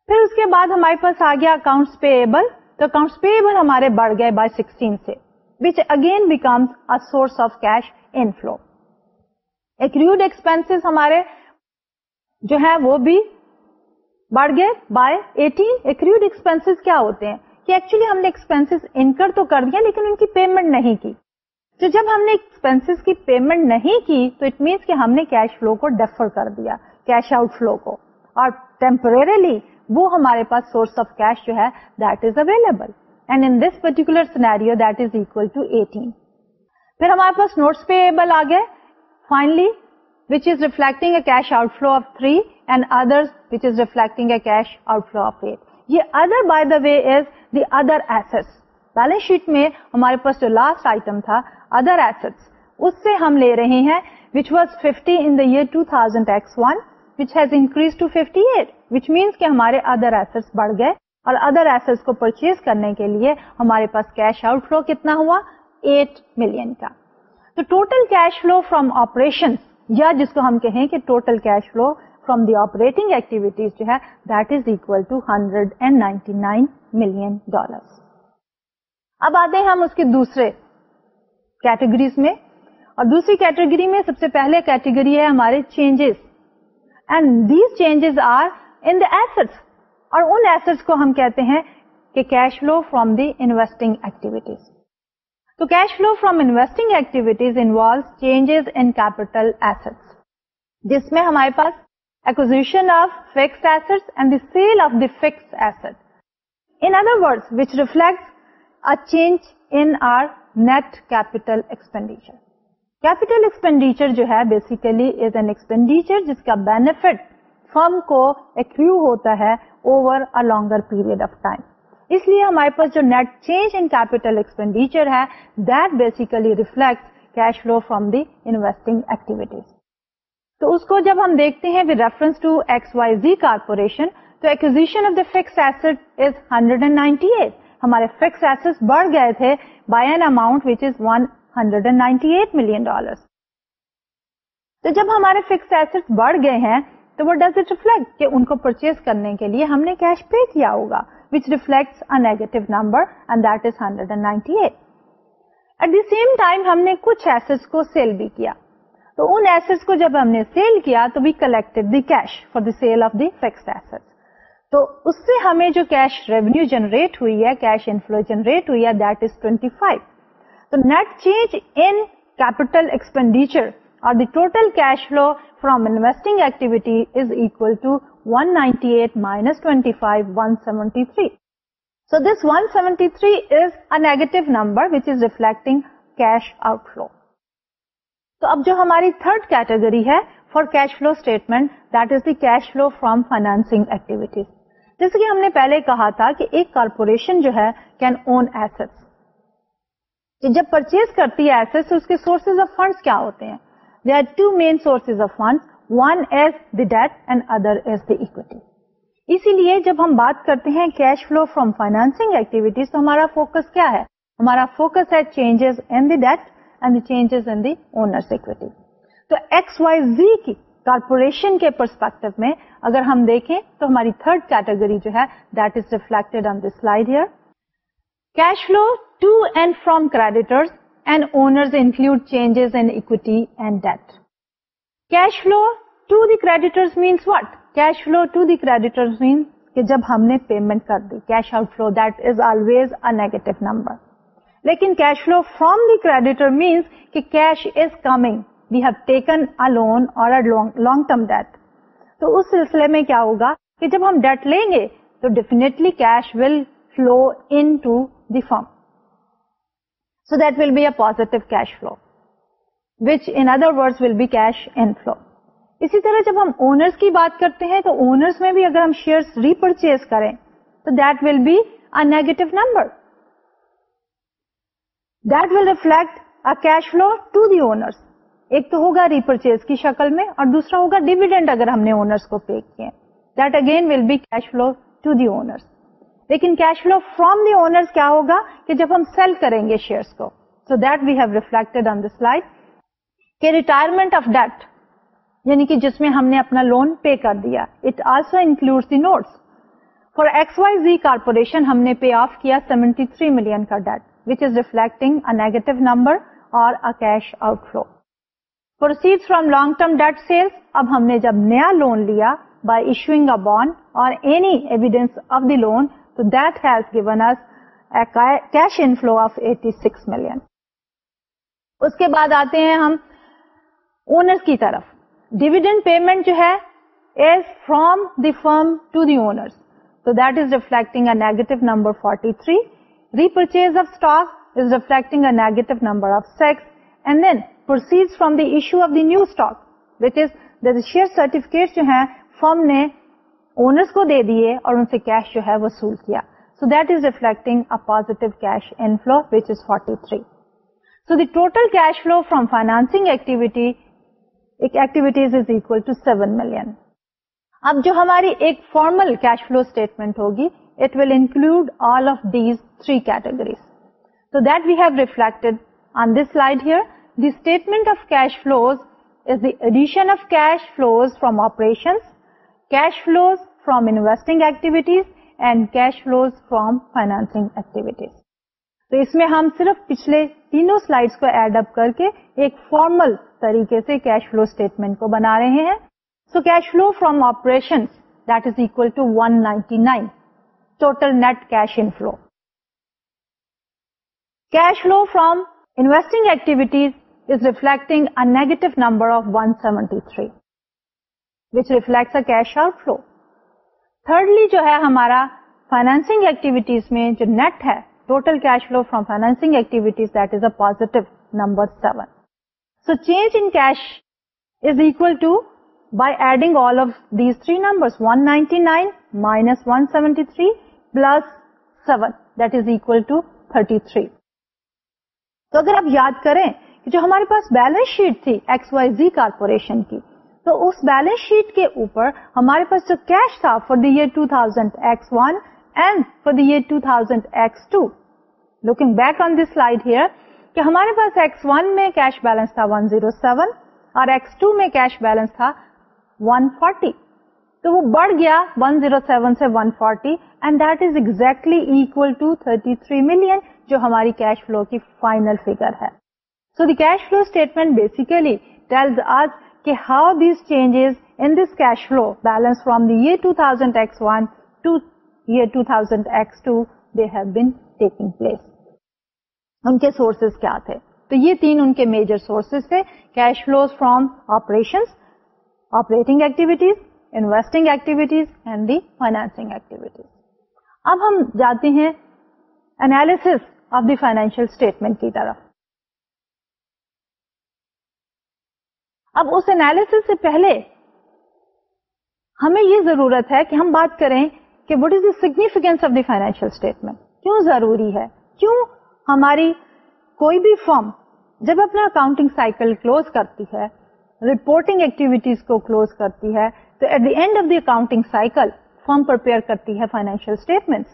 پھر اس کے بعد ہمارے پاس آ گیا اکاؤنٹس پے ایبل تو اکاؤنٹس پے ایبل ہمارے بڑھ گئے بائی سکسٹین سے۔ Which again becomes a source of cash inflow expense ہمارے جو ہے وہ بھی بڑھ گئے بائی ایٹین ایکریوڈ ایکسپینس کیا ہوتے ہیں؟ کہ ایکچولی ہم نے ایکسپینس انکر تو کر دیا لیکن ان کی پیمنٹ نہیں کی۔ تو جب ہم نے ایکسپینس کی پیمنٹ نہیں کی، تو اٹ مینس کہ ہم نے کیش فلو کو ڈیفر کر دیا کیش آؤٹ فلو کو. اور ٹیمپرریلی وہ ہمارے پاس سورس آف کیش جو ہے that is available and in this particular scenario that is equal to eighteen پھر ہمارے پاس نوٹس پے ایبل آ گئے. Finally which is reflecting a cash outflow of three and other which is reflecting a cash outflow of eight یہ other by the way is the other asset balance sheet میں ہمارے پاس جو last item تھا other asset اس سے ہم لے رہے ہیں which was fifty in the year two thousand X one which has increase to fifty eight which means کہ ہمارے ادر ایسٹ بڑھ گئے. اور ادر ایسٹ کو پرچیز کرنے کے لیے ہمارے پاس کیش آؤٹ فلو کتنا ہوا؟ ایٹ ملین کا. تو total cash flow from operation یا جس کو ہم کہیں کہ total cash flow from the operating activities جو ہے that is equal to hundred and ninety nine million dollar اب آتے ہیں ہم اس کے دوسرے کیٹیگریز میں۔ اور دوسری کیٹیگری میں سب سے پہلے کیٹیگری ہے ہمارے changes and these changes are in the asset اور ان ایسٹ کو ہم کہتے ہیں کہ cash flow from the investing activities تو cash flow from investing activities involve changes in capital asset جس میں ہمارے پاس acquisition of fix asset and the sale of the fix asset in other word which reflect a change in our net capital expenditure capital expenditure جو ہے basically is an expenditure جس کا benefit firm کو eco ہوتا ہے over a longer period of time اس لیے ہمارے پاس جو net change in capital expenditure ہے that basically reflect cash flow from the investing activities تو اس کو جب ہم دیکھتے ہیں with reference to X Y Z corporation تو acquisition of the fix asset is hundred and ninety eight ہمارے فکس ایسٹ بڑھ گئے تھے by an amount which is one hundred and ninety eight million dollar تو جب ہمارے fix asset بڑھ گئے ہیں تو وہ ڈز اٹ ریفلیکٹ کہ ان کو پرچیز کرنے کے لیے ہم نے کیش پے کیا ہوگا which reflects a negative number and that is hundred and ninety eight at the same time ہم نے کچھ ایسٹ کو سیل بھی کیا. تو ان ایسٹ کو جب ہم نے سیل کیا تو we collected the cash for the sale of the fix asset تو اس سے ہمیں جو کیش ریونیو جنریٹ ہوئی ہے کیش انفلو جنریٹ ہوئی ہے that is twenty five so net change in capital expenditure اور the total cash flow from investing activity is equal to one ninety eight minus twenty five one seventy three so this one seventy three is a negative number which is reflecting cash outflow تو اب جو ہماری third category ہے for cash flow statement that is the cash flow from financing activities جیسے کہ ہم نے پہلے کہا تھا کہ ایک کارپوریشن جو ہے کین اون ایسٹ جب پرچیز کرتی ہے ایسٹ اس کے سورسز آف فنڈس کیا ہوتے ہیں؟ They are two main sources of funds one is the debt and other is the equity اسی لیے جب ہم بات کرتے ہیں cash flow from financing activities تو ہمارا فوکس کیا ہے؟ ہمارا فوکس ہے changes in the debt and changes in the owners equity تو ایکس وائی زی کی کارپوریشن کے پرسپیکٹو میں اگر ہم دیکھیں تو ہماری تھرڈ کیٹیگری جو ہے that is reflected on this slide here cash flow to and from creditors and owners include changes in equity and debt cash flow to the creditors means what cash flow to the creditors means کہ جب ہم نے payment کر دی cash outflow that is always a negative number لیکن cash flow from the creditor means کہ cash is coming we have taken a loan اور long term debt تو اس سلسلے میں کیا ہوگا کہ جب ہم ڈیٹ لیں گے تو definitely cash will flow into the firm so that will be a positive cash flow which in other word will be cash inflow اسی طرح جب ہم اونرس کی بات کرتے ہیں تو اونرس میں بھی اگر ہم شیئر ری پرچیز کریں تو that will be a negative number that will reflect a cash flow to the owners ایک تو ہوگا ری پرچیز کی شکل میں اور دوسرا ہوگا ڈیویڈینڈ اگر ہم نے اونرس کو پے کیے that again will be cash flow to the owners لیکن cash flow from the owners کیا ہوگا کہ جب ہم سیل کریں گے شیئرس کو۔ So that we have reflected on this slide کہ ریٹائرمنٹ آف ڈیٹ یعنی کہ جس میں ہم نے اپنا لون پے کر دیا۔ It also include the notes for X Y Z corporation ہم نے پے آف کیا 73 ملین کا debt which is reflecting negative number اور a cash out flow proceed from long term debt sales اب ہم نے جب نیا لون لیا بائی ایشوئنگ ا بانڈ اور any evidence of the loan تو that has given us cash in flow of 86 million اس کے بعد آتے ہیں ہم اونر کی طرف ڈیویڈنڈ پیمنٹ جو ہے is from the firm to the owner تو that is reflecting a negative number 43 repurchase of stock is reflecting a negative number of six and then proceed from the issue of the new stock which is share certificate جو ہے فرم نے owners کو دے دیے اور ان سے cash جو ہے وصول کیا so that is reflecting a positive cash in flow which is 43 so the total cash flow from financing activity activities is equal to seven million اب جو ہماری ایک فارمل کیش فلو اسٹیٹمنٹ ہوگی it will include all of these three categories تو that we have reflected on this slide here the statement of cash flows is the addition of cash flows from operation cash flows from investing activities, and cash flows from financing activities. تو اس میں ہم صرف پچھلے تینوں slides کو add up کر کے ایک فارمل طریقے سے کیش فلو اسٹیٹمنٹ کو بنا رہے ہیں۔ So cash flow from operation that is equal to one ninety nine, total net cash in flow. Cash flow from investing activities is reflecting a negative number of one seventy three which reflects a cash out flow thirdly جو ہے ہمارا financing activities میں جو net ہے total cash flow from financing activities that is a positive number seven So change in cash is equal to by adding all of these three numbers 199 minus 173 plus 7 that is equal to 33. تو اگر آپ یاد کریں جو ہمارے پاس balance sheet تھی X Y Z corporation کی، تو اس بیلنس شیٹ کے اوپر ہمارے پاس جو کیش تھا for the year 2000 X one and for the year 2000 X two looking back on this slide here کہ ہمارے پاس ایکس ون میں کیش بیلنس تھا 107 اور ایکس ٹو میں کیش بیلنس تھا 140 تو وہ بڑھ گیا 107 سے 140 and that is exactly equal to 33 million جو ہماری کیش فلو کی فائنل فیگر ہے۔ So the cash flow statement basically tells آج کہ how these changes in this cash flow balance from the year 2000 X one to year 2000 X two they been taking place ان کے sources کیا تھے تو یہ تین ان کے میجر سورسز تھے cash flows from operation operating activities investing activities and the financing activities اب ہم جاتے ہیں analysis of the financial statement کی طرف اب اس انالیس سے پہلے ہمیں یہ ضرورت ہے کہ ہم بات کریں کہ what is the significance of the financial statement کیوں ضروری ہے؟ کیوں ہماری کوئی بھی فارم جب اپنا اکاؤنٹنگ سائیکل کلوز کرتی ہے رپورٹنگ ایکٹیویٹیز کو کلوز کرتی ہے، تو at the end of the accounting cycle firm prepare کرتی ہے فائنینشیل اسٹیٹمنٹ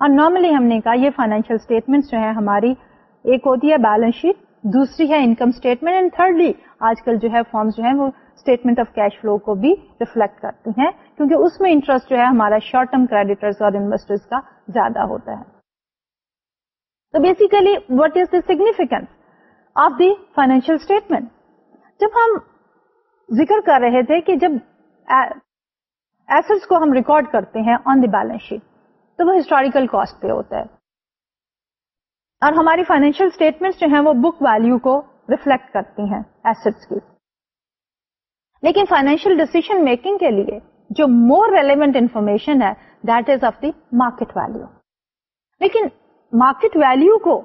اور نارملی ہم نے کہا یہ فائنینشیل اسٹیٹمنٹ جو ہے ہماری ایک ہوتی ہے بیلنس شیٹ دوسری ہے انکم اسٹیٹمنٹ اینڈ تھرڈلی آج کل جو ہے فارمس جو ہے وہ اسٹیٹمنٹ آف کیش فلو کو بھی ریفلیکٹ کرتی ہیں کیونکہ اس میں انٹرسٹ جو ہے ہمارا شارٹ ٹرم کریڈیٹرز اور انویسٹرز کا زیادہ ہوتا ہے۔ تو basically what is the significance of the financial statement جب ہم ذکر کر رہے تھے کہ جب ایسٹس کو ہم ریکارڈ کرتے ہیں آن دی بیلنس شیٹ تو وہ ہسٹوریکل کاسٹ پہ ہوتا ہے۔ اور ہماری فائنینشیل اسٹیٹمنٹ جو ہیں وہ بک ویلو کو ریفلیکٹ کرتی ہیں ایسٹس کی۔ لیکن فائنینشیل ڈیسیزن میکنگ کے لیے جو مور ریلیونٹ انفارمیشن ہے that is of the market value لیکن مارکیٹ ویلو کو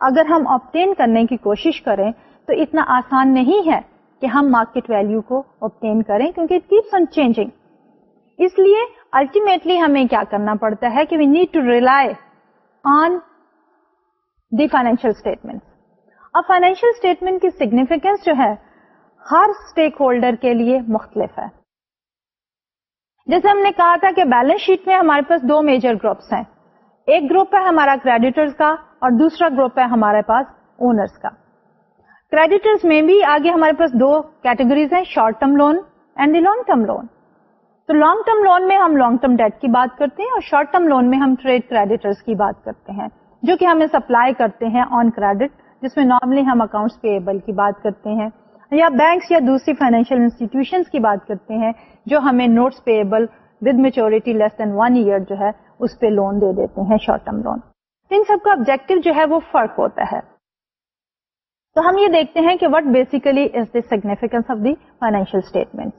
اگر ہم آپٹین کرنے کی کوشش کریں، تو اتنا آسان نہیں ہے کہ ہم مارکیٹ ویلو کو آپٹین کریں کیونکہ اٹ کیپس آن چینجنگ اس لیے الٹیمیٹلی ہمیں کیا کرنا پڑتا ہے کہ we need to rely on the financial statement اب فائنینشیل اسٹیٹمنٹ کی سیگنیفیکینس جو ہے، ہر اسٹیک ہولڈر کے لیے مختلف ہے۔ جیسے ہم نے کہا تھا کہ بیلنس شیٹ میں ہمارے پاس دو میجر گروپس ہیں۔ ایک گروپ ہے ہمارا کریڈیٹرز کا اور دوسرا گروپ ہے ہمارے پاس اونرس کا۔ کریڈیٹرز میں بھی آگے ہمارے پاس دو کیٹیگریز ہیں short term loan and the long term loan تو لانگ ٹرم لون میں ہم لانگ ٹرم ڈیٹ کی بات کرتے ہیں اور شارٹ ٹرم لون میں ہم ٹریڈ کریڈیٹرز کی بات کرتے ہیں۔ جو کہ ہمیں سپلائی کرتے ہیں آن کریڈٹ جس میں نارملی ہم اکاؤنٹس پیبل کی بات کرتے ہیں یا بینکس یا دوسری فائنینشیل انسٹیٹیوشن کی بات کرتے ہیں جو ہمیں notes payable with maturity less than one year جو ہے اس پہ لون دے دیتے ہیں شارٹ ٹرم لون ان سب کا آبجیکٹو جو ہے وہ فرق ہوتا ہے. تو ہم یہ دیکھتے ہیں کہ what basically is the significance of the financial statement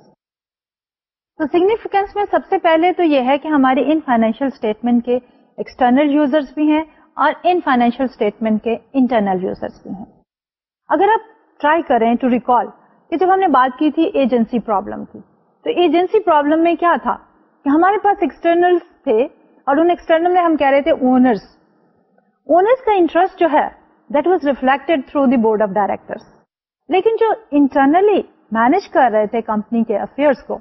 تو سیگنیفیکینس میں سب سے پہلے تو یہ ہے کہ ہماری ان فائنینشیل اسٹیٹمنٹ کے ایکسٹرنل یوزرس بھی ہیں اور ان فائنینشیل اسٹیٹمنٹ کے انٹرنل یوزرس بھی ہیں۔ اگر آپ ٹرائی کریں ٹو ریکال کہ جب ہم نے بات کی تھی ایجنسی پرابلم کی، تو ایجنسی پرابلم میں کیا تھا؟ کہ ہمارے پاس ایکسٹرنل تھے اور ان ایکسٹرنل میں ہم کہہ رہے تھے اونرس اونرس کا انٹرسٹ جو ہے that was reflected through the board of director لیکن جو انٹرنلی مینج کر رہے تھے کمپنی کے افیئرس کو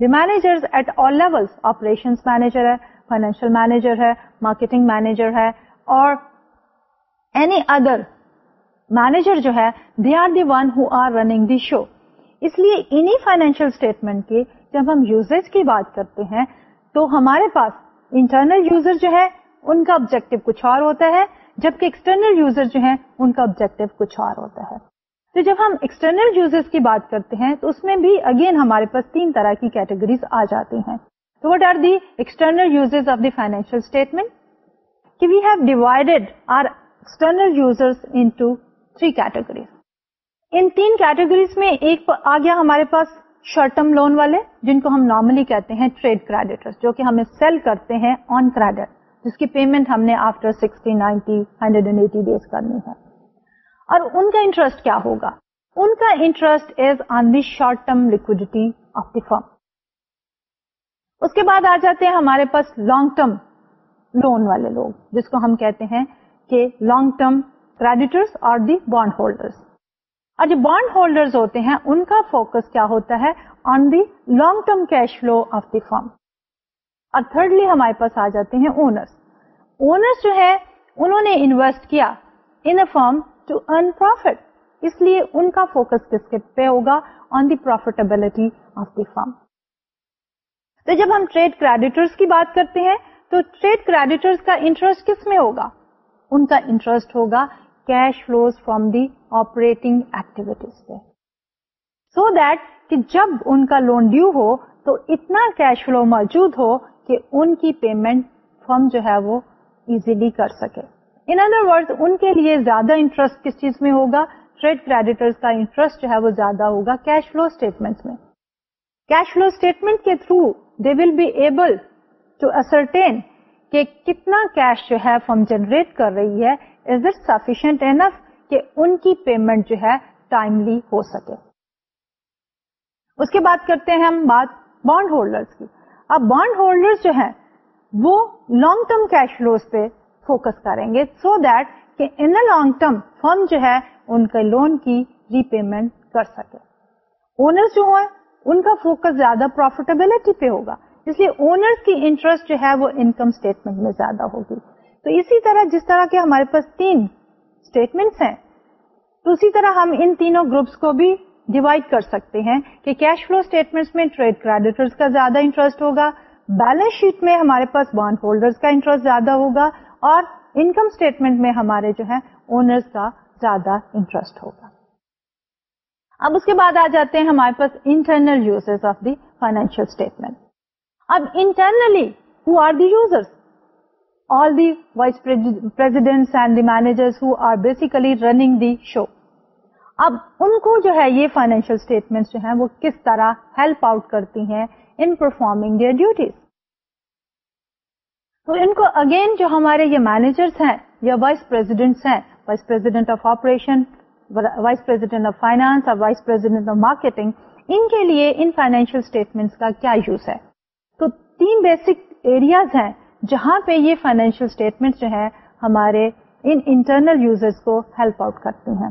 the manager at all level operation manager ہے فائنینشیل مینیجر ہے مارکیٹنگ مینیجر ہے اور اینی ادر مینیجر جو ہے they are the one who are running the show اس لیے انہی فائنینشیل اسٹیٹمنٹ کے جب ہم یوزرز کی بات کرتے ہیں، تو ہمارے پاس انٹرنل یوزر جو ہے، ان کا آبجیکٹو کچھ اور ہوتا ہے، جبکہ ایکسٹرنل یوزر جو ہے ان کا آبجیکٹو کچھ اور ہوتا ہے. تو جب ہم ایکسٹرنل یوزرز کی بات کرتے ہیں، تو اس میں بھی اگین ہمارے پاس تین طرح کی کیٹیگریز آ جاتی ہیں. تو what are the external users of the financial statement کہ we have divided our external users into three categories ان تین کیٹیگریز میں ایک آ گیا ہمارے پاس شارٹ ٹرم لون والے، جن کو ہم نارملی کہتے ہیں ٹریڈ کریڈیٹر جو کہ ہمیں سیل کرتے ہیں آن کریڈٹ جس کی پیمنٹ ہم نے after sixty ninety hundred and eighty days کرنی ہے۔ اور ان کا انٹرسٹ کیا ہوگا؟ ان کا interest is on the short term liquidity of the firm اس کے بعد آ جاتے ہیں ہمارے پاس لانگ ٹرم لون والے لوگ، جس کو ہم کہتے ہیں کہ لانگ ٹرم کریڈیٹرس اور دی بانڈ ہولڈرس اور جو بانڈ ہولڈرز ہوتے ہیں، ان کا فوکس کیا ہوتا ہے on the long term cash flow of the firm اور تھرڈلی ہمارے پاس آ جاتے ہیں اونرس اونرس جو ہے انہوں نے انویسٹ کیا in a firm to earn profit اس لیے ان کا فوکس کس کے پہ ہوگا؟ On the profitability of the firm تو جب ہم ٹریڈ کریڈیٹرس کی بات کرتے ہیں تو ٹریڈ کریڈیٹرس کا انٹرسٹ کس میں ہوگا؟ ان کا انٹرسٹ ہوگا cash flows from the operating activities پہ۔ سو دیٹ کہ جب ان کا لون ڈیو ہو تو اتنا کیش فلو موجود ہو کہ ان کی پیمنٹ فرم جو ہے وہ ایزیلی کر سکے۔ ان ادر ورڈ ان کے لیے زیادہ انٹرسٹ کس چیز میں ہوگا؟ ٹریڈ کریڈیٹر کا انٹرسٹ جو ہے وہ زیادہ ہوگا کیش فلو اسٹیٹمنٹ میں۔ کیش فلو اسٹیٹمنٹ کے through they will be able to ascertain کہ کتنا کیش جو ہے فرم جنریٹ کر رہی ہے از اٹ سفیشینٹ اینف کہ ان کی پیمنٹ جو ہے ٹائملی ہو سکے? اس کے بعد کرتے ہیں ہم بات بانڈ ہولڈر کی. اب بانڈ ہولڈر جو ہے وہ لانگ ٹرم کیش فلوز پہ فوکس کریں گے سو دیٹ کہ ان لانگ ٹرم فرم جو ہے ان کے لون کی ری پیمنٹ کر سکے. اونر جو ہے ان کا فوکس زیادہ پروفیٹیبلٹی پہ ہوگا. اس لیے اونر کی انٹرسٹ جو ہے وہ انکم اسٹیٹمنٹ میں زیادہ ہوگی۔ تو اسی طرح جس طرح کے ہمارے پاس تین اسٹیٹمنٹس ہیں تو اسی طرح ہم ان تینوں گروپس کو بھی ڈیوائڈ کر سکتے ہیں کہ کیش فلو اسٹیٹمنٹس میں ٹریڈ کریڈیٹرز کا زیادہ انٹرسٹ ہوگا بیلنس شیٹ میں ہمارے پاس بانڈ ہولڈرز کا انٹرسٹ زیادہ ہوگا اور انکم اسٹیٹمنٹ میں ہمارے جو ہے اونرس کا زیادہ انٹرسٹ ہوگا۔ اب اس کے بعد آ جاتے ہیں ہمارے پاس internal users of the financial statement اب internally who are the users all the vice president and the managers who are basically running the show اب ان کو جو ہے یہ فائنینشیل اسٹیٹمنٹ جو ہیں وہ کس طرح ہیلپ آؤٹ کرتی ہیں ان پرفارمنگ دیئر ڈیوٹیز تو ان کو اگین جو ہمارے یہ مینیجرس ہیں یا وائس پریزیڈنٹس ہیں vice president of operation vice president of finance اور وائس پریزیڈنٹ آف مارکیٹنگ ان کے لیے ان فائنینشیل اسٹیٹمنٹس کا کیا یوز ہے؟ تین بیسک ایریاز ہیں جہاں پہ یہ فائنینشیل اسٹیٹمنٹ جو ہے ہمارے ان انٹرنل یوزرس کو ہیلپ آؤٹ کرتی ہیں۔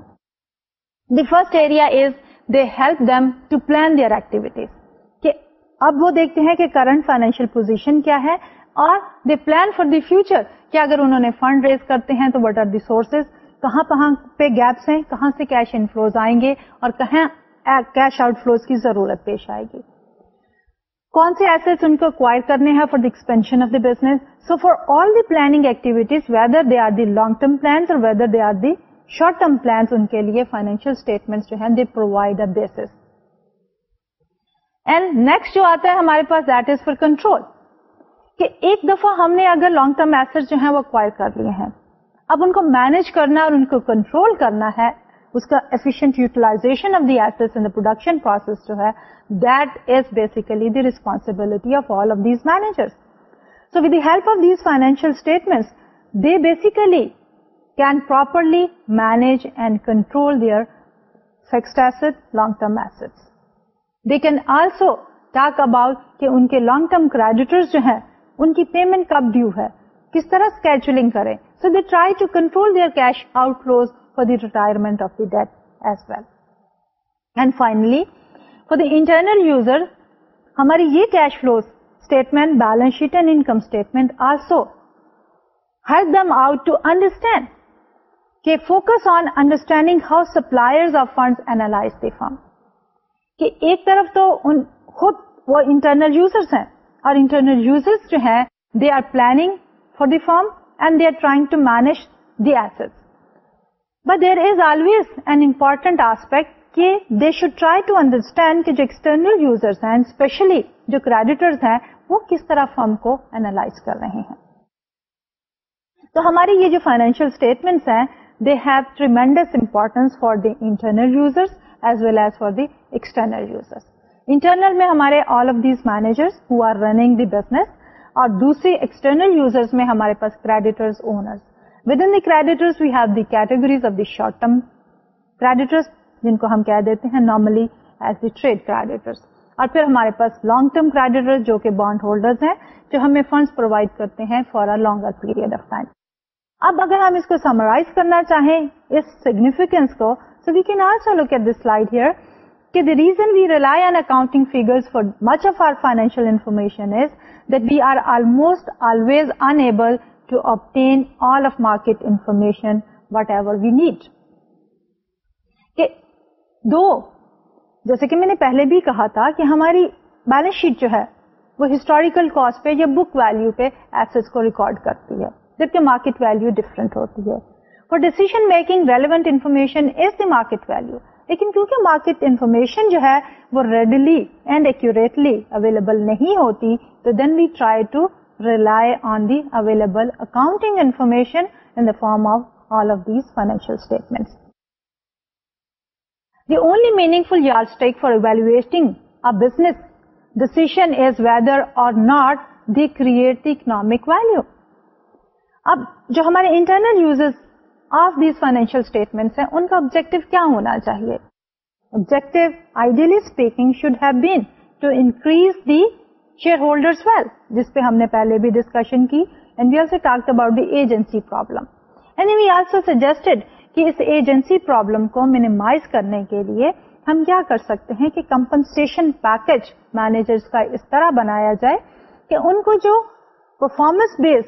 The first area is they help them to plan their activities کہ اب وہ دیکھتے ہیں کہ کرنٹ فائنینشیل پوزیشن کیا ہے اور they plan for the future کہ اگر انہوں نے فنڈ ریز کرتے ہیں تو وٹ آر دی سورسز کہاں کہاں پہ گیپس ہیں؟ کہاں سے کیش انفلوز آئیں گے؟ اور کہاں کیش آؤٹ فلوز کی ضرورت پیش آئے گی؟ کون سے ایسے ان کو اکوائر کرنے ہیں for the expansion of the business so for all the planning activities whether they are the long term plans اور whether they are the short term plans ان کے لیے فائنینشیل اسٹیٹمنٹ جو ہے they provide a base and next جو آتا ہے ہمارے پاس دیٹ از فار کنٹرول کہ ایک دفعہ ہم نے اگر لانگ ٹرم ایسٹ جو ہیں وہ اکوائر کر لیے ہیں، اب ان کو مینج کرنا اور ان کو کنٹرول کرنا ہے اس کا efficient utilization of the asset in production process جو ہے that is basically the responsibility of all of these manager so with the help of these financial statement they basically can properly manage and control their fixed asset long term asset they can also talk about کہ ان کے long term creditor جو ہیں، ان کی payment کب due ہے، کس طرح اسکیچولنگ کریں. So they try to control their cash out flows for the retirement of the debt as well and finally for the internal user ہماری یہ cash flows statement balance sheet and income statement also help them out to understand کہ focus on understanding how supplier of fund analyse the firm کہ ایک طرف تو ان خود وہ internal users ہیں اور انٹرنل یوزرس جو ہیں they are planning for the firm and they are trying to manage the asset but there is always an important aspect کہ they should try to understand کہ جو ایکسٹرنل یوزرس ہیں especially جو creditors ہیں، وہ کس طرح فارم کو اینالائز کر رہے ہیں۔ تو ہماری یہ جو فائنینشیل اسٹیٹمنٹس ہیں they have tremendous importance for the internal users as well as for the external users internal میں ہمارے all of these managers who are running the business اور دوسری ایکسٹرنل یوزرس میں ہمارے پاس creditors owners within the creditors we have the categories of the short term creditors جن کو ہم کہہ دیتے ہیں normally as the trade creditors اور پھر ہمارے پاس لانگ ٹرم کریڈیٹر جو کہ بانڈ ہولڈرز ہیں، جو ہمیں فنڈس پرووائڈ کرتے ہیں for a longer period of time اب اگر ہم اس کو سمرائز کرنا چاہیں اس سیگنیفیکینس کو so we can also look at this slide here کہ the reason we rely on accounting figures for much of our financial information is that we are almost always unable to obtain all of market information whatever we need. کہ دو جیسے کہ میں نے پہلے بھی کہا تھا کہ ہماری بیلنس شیٹ جو ہے، وہ ہسٹوریکل کاسٹ پہ یا بک ویلو پہ ایسٹ کو ریکارڈ کرتی ہے، جبکہ مارکیٹ ویلو ڈفرنٹ ہوتی ہے. For decision making relevant information is the market value لیکن کیونکہ مارکیٹ انفارمیشن جو ہے، وہ ریڈلی اینڈ ایکوریٹلی اویلیبل نہیں ہوتی، تو then we try to rely on the available accounting information in the form of all of these financial statement the only meaningful yardstick for evaluating a business decision is whether or not they create the economic value اب جو ہمارے internal uses of these financial statements ہیں، ان کا objective کیا ہونا چاہیے؟ Objective ideally speaking should have been to increase the shareholder well جس پہ ہم نے پہلے بھی ڈسکشن کی and we also talk about the agency problem and we also suggested کہ اس ایجنسی پرابلم کو مینیمائز کرنے کے لیے ہم کیا کر سکتے ہیں کہ کمپنسن پیکج مینیجرس کا اس طرح بنایا جائے کہ ان کو جو پرفارمنس بیس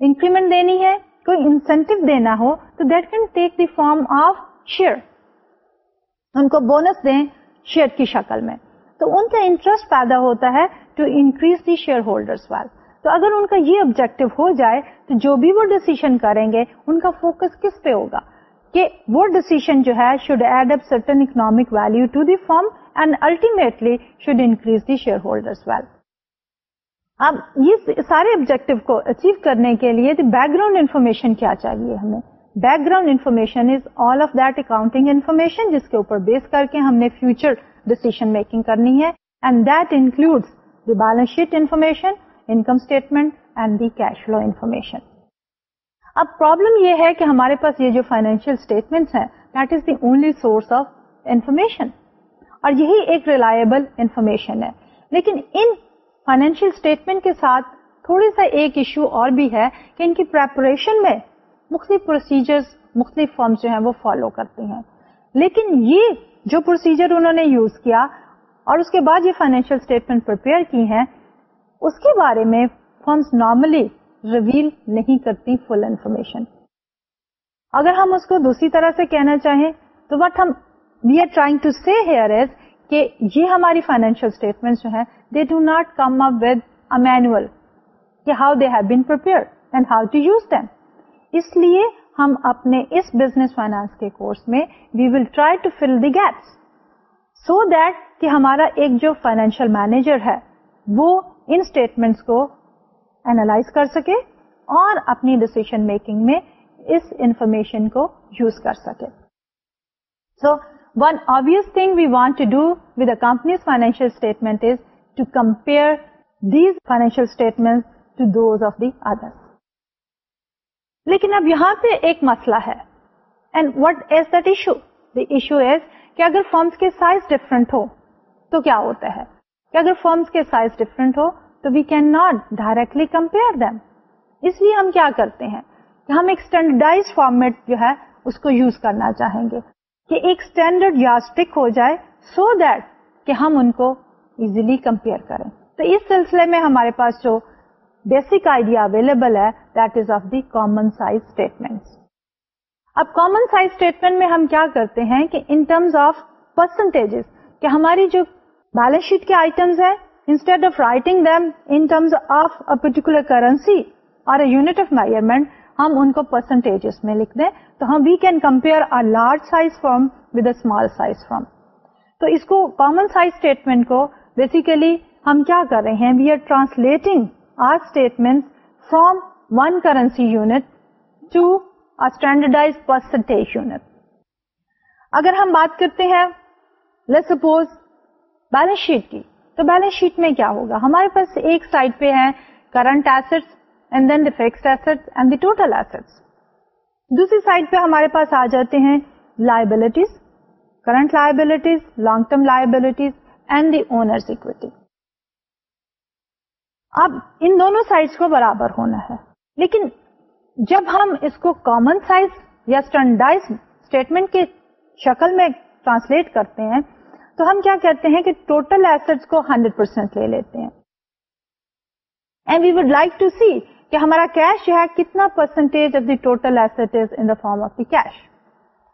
انکریمنٹ دینی ہے، کوئی انسینٹو دینا ہو، تو that can take the form of share ان کو بونس دیں شیئر کی شکل میں. تو ان کا انٹرسٹ پیدا ہوتا ہے to increase the shareholder well تو اگر ان کا یہ آبجیکٹو ہو جائے، تو جو بھی وہ ڈسیزن کریں گے، ان کا فوکس کس پہ ہوگا؟ کہ وہ ڈسیزن جو ہے should add up certain economic value to the firm and ultimately should increase the shareholder wealth اب یہ سارے آبجیکٹو کو اچیو کرنے کے لیے بیک گراؤنڈ انفارمیشن کیا چاہیے ہمیں۔ Background information is all of that accounting information جس کے اوپر بیس کر کے ہم نے فیوچر ڈیسیزن میکنگ کرنی ہے and that include the balance sheet information income statement and the cash flow information اب پرابلم یہ ہے کہ ہمارے پاس یہ جو فائنینشیل اسٹیٹمنٹ ہیں that is the only source of information اور یہی ایک ریلائبل انفارمیشن ہے. لیکن ان فائنینشیل اسٹیٹمنٹ کے ساتھ تھوڑی سا ایک ایشو اور بھی ہے کہ ان کی پریپریشن میں مختلف پروسیجر مختلف فارمس جو ہیں وہ فالو کرتے ہیں. لیکن یہ جو پروسیجر انہوں نے یوز کیا اور اس کے بعد یہ فائنینشیل اسٹیٹمنٹ کی ہیں، اس کے بارے میں فارمس نارملی ریویل نہیں کرتی فل انفارمیشن اگر ہم اس کو دوسری طرح سے کہنا چاہیں، تو وٹ ہم we are trying to see here is کہ یہ ہماری فائنینشیل اسٹیٹمنٹ جو ہے they do not come up with manual کہ how they have been and how to use them اس لیے ہم اپنے اس بزنس فائنانس کے کورس میں we will try to fill the gaps so that کہ ہمارا ایک جو فائنینشیل مینیجر ہے وہ ان اسٹیٹمنٹس کو اینالائز کر سکے اور اپنی ڈسیزن میکنگ میں اس انفارمیشن کو یوز کر سکے۔ So one obvious thing we want to do with companies financial statement is to compare these financial statement to those of the others لیکن اب یہاں پہ ایک مسئلہ ہے۔ And what is that issue the issue is کہ اگر firms کے سائز ڈفرنٹ ہو تو کیا ہوتا ہے؟ کہ اگر فارمس کے سائز ڈفرنٹ ہو تو we can not directly compare them اس لیے ہم کیا کرتے ہیں؟ کہ ہم ایک اسٹینڈرڈائز فارمیٹ جو ہے اس کو یوز کرنا چاہیں گے۔ کہ ایک اسٹینڈرڈ یا اسٹک ہو جائے سو so دیٹ کہ ہم ان کو ایزیلی کمپیئر کریں۔ تو اس سلسلے میں ہمارے پاس جو بیسک آئیڈیا اویلیبل ہے that is of the common size statement اب کامن سائز اسٹیٹمنٹ میں ہم کیا کرتے ہیں کہ ان ٹرمز آف پرسنٹیج کہ ہماری جو بیلنس شیٹ کے آئٹمس ہیں instead of writing them in terms of a particular currency or unit of measurement ہم ان کو پرسنٹیج میں لکھ دیں تو ہم we can compare a large size firm with a small size firm تو اس کو کامن سائز اسٹیٹمنٹ کو بیسیکلی ہم کیا کر رہے ہیں? We are translating our statement from one currency unit to standardize percentage unit اگر ہم بات کرتے ہیں لیٹ سپوز بیلنس شیٹ کی، تو بیلنس شیٹ میں کیا ہوگا؟ ہمارے پاس ایک سائڈ پہ ہے current asset and then the fixed asset and the total asset دوسری سائڈ پہ ہمارے پاس آ جاتے ہیں liabilities current liabilities long term liabilities and the owners equity اب ان دونوں سائز کو برابر ہونا ہے۔ لیکن جب ہم اس کو کامن سائز یا اسٹینڈائز اسٹیٹمنٹ کی شکل میں ٹرانسلیٹ کرتے ہیں، تو ہم کیا کہتے ہیں کہ ٹوٹل ایسٹ کو ہنڈریڈ پرسینٹ لے لیتے ہیں۔ And we would like to see کہ ہمارا کیش جو ہے، کتنا percentage of the total asset is in the form of the cash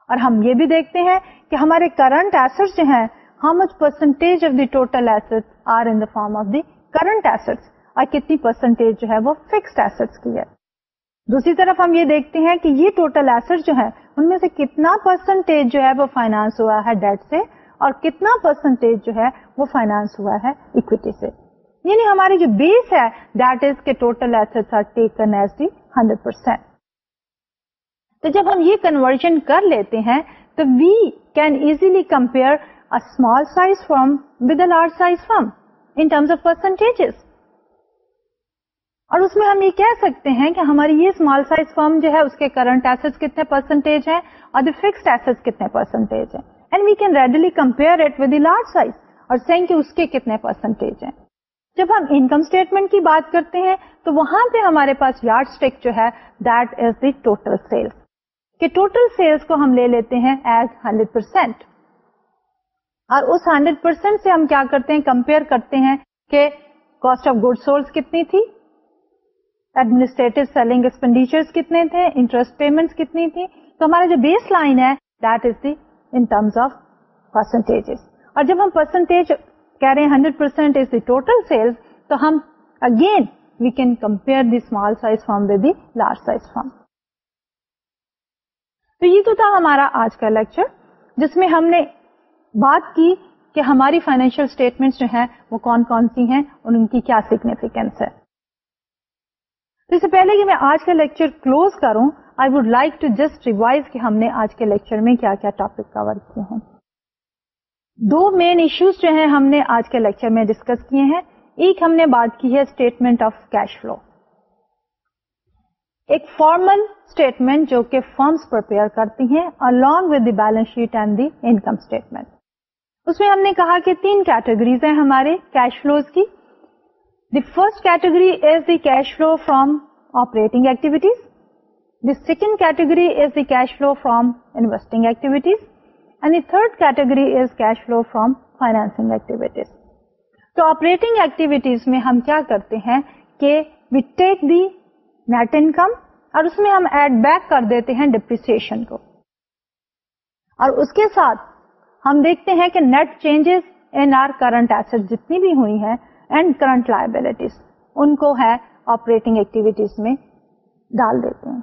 اور ہم یہ بھی دیکھتے ہیں کہ ہمارے کرنٹ ایسٹ جو ہیں how much percentage of the total asset are in the form of the current asset اور کتنی پرسنٹیج جو ہے وہ فکسڈ ایسٹ کی ہے۔ دوسری طرف ہم یہ دیکھتے ہیں کہ یہ ٹوٹل ایسٹ جو ہے ان میں سے کتنا پرسنٹیج جو ہے وہ فائنانس ہوا ہے ڈیٹ سے اور کتنا پرسنٹیج جو ہے وہ فائنانس ہوا ہے اکویٹی سے۔ یعنی ہماری جو بیس ہے دیٹ از کے total asset are taken as the hundred percent تو جب ہم یہ کنورژن کر لیتے ہیں، تو we can easily compare small size firm with a large size firm in terms of percentages اور اس میں ہم یہ کہہ سکتے ہیں کہ ہماری یہ اسمال سائز فارم جو ہے، اس کے کرنٹ ایسٹ کتنے پرسنٹیج ہیں اور فکسڈ ایسٹ کتنے پرسنٹیج ہیں۔ And we can readily compare it with large size or saying کہ اس کے کتنے پرسنٹیج ہیں۔ جب ہم انکم اسٹیٹمنٹ کی بات کرتے ہیں، تو وہاں پہ ہمارے پاس یارڈ اسٹیک جو ہے that is the total sales کہ ٹوٹل سیلس کو ہم لے لیتے ہیں ایز ہنڈریڈ پرسینٹ اور اس ہنڈریڈ پرسینٹ سے ہم کیا کرتے ہیں؟ کمپیئر کرتے ہیں کہ کاسٹ آف گڈ سولس کتنی تھی۔ ایڈمنسٹریٹو سیلنگ ایکسپینڈیچر کتنے تھے انٹرسٹ پیمنٹ کتنی تھی تو ہمارا جو بیس لائن ہے that is the in terms of percentage اور جب ہم پرسنٹیج کہہ رہے ہیں hundred percent is the total sales تو ہم again we can compare the small size firm with the large size firm. تو یہ تو تھا ہمارا آج کا لیکچر جس میں ہم نے بات کی کہ ہماری فائنینشیل اسٹیٹمنٹ جو ہیں، وہ کون کون سی ہیں اور ان کی کیا سگنیفیکینس ہے اس سے پہلے کہ میں آج کا لیکچر کلوز کروں I would like to just revise کہ ہم نے آج کے لیکچر میں کیا کیا ٹاپک کور کیے ہیں۔ دو مین ایشوز جو ہیں ہم نے آج کے لیکچر میں ڈسکس کیے ہیں۔ ایک ہم نے بات کی ہے اسٹیٹمنٹ آف کیش فلو ایک فارمل اسٹیٹمنٹ جو کہ فارمس پرپیئر کرتی ہیں along with the balance sheet and the income statement اس میں ہم نے کہا کہ تین کیٹیگریز ہیں ہمارے کیش فلوز کی۔ The first category is the cash flow from operating activities the second category is the cash flow from investing activities and the third category is cash flow from financing activities تو operating activities میں ہم کیا کرتے ہیں کہ we take the net income اور اس میں ہم ایڈ بیک کر دیتے ہیں ڈپریسن کو. اور اس کے ساتھ ہم دیکھتے ہیں کہ net changes in our current asset جتنی بھی ہوئی ہیں اینڈ کرنٹ لائبلٹیز ان کو ہے آپریٹنگ ایکٹیویٹیز میں ڈال دیتے ہیں۔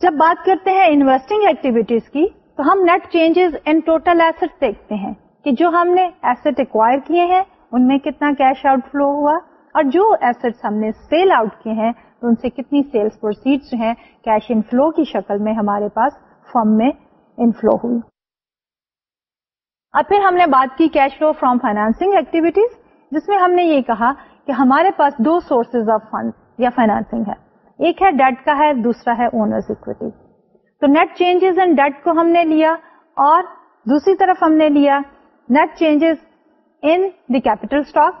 جب بات کرتے ہیں انویسٹنگ ایکٹیویٹیز کی، تو ہم net changes in total asset دیکھتے ہیں کہ جو ہم نے ایسٹ ایکوائر کیے ہیں، ان میں کتنا کیش آؤٹ فلو ہوا اور جو ایسٹ ہم نے سیل آؤٹ کیے ہیں ان سے کتنی سیلس پروسیڈ ہیں کیش ان فلو کی شکل میں ہمارے پاس فرم میں انفلو ہوئی۔ اور پھر ہم نے بات کی cash flow from financing activities جس میں ہم نے یہ کہا کہ ہمارے پاس دو سورسز آف فنڈ یا فائنانسنگ ہے۔ ایک ہے ڈیٹ کا ہے، دوسرا ہے اونرز اکویٹی تو نیٹ چینجز ان ڈیٹ کو ہم نے لیا اور دوسری طرف ہم نے لیا net changes in the capital stock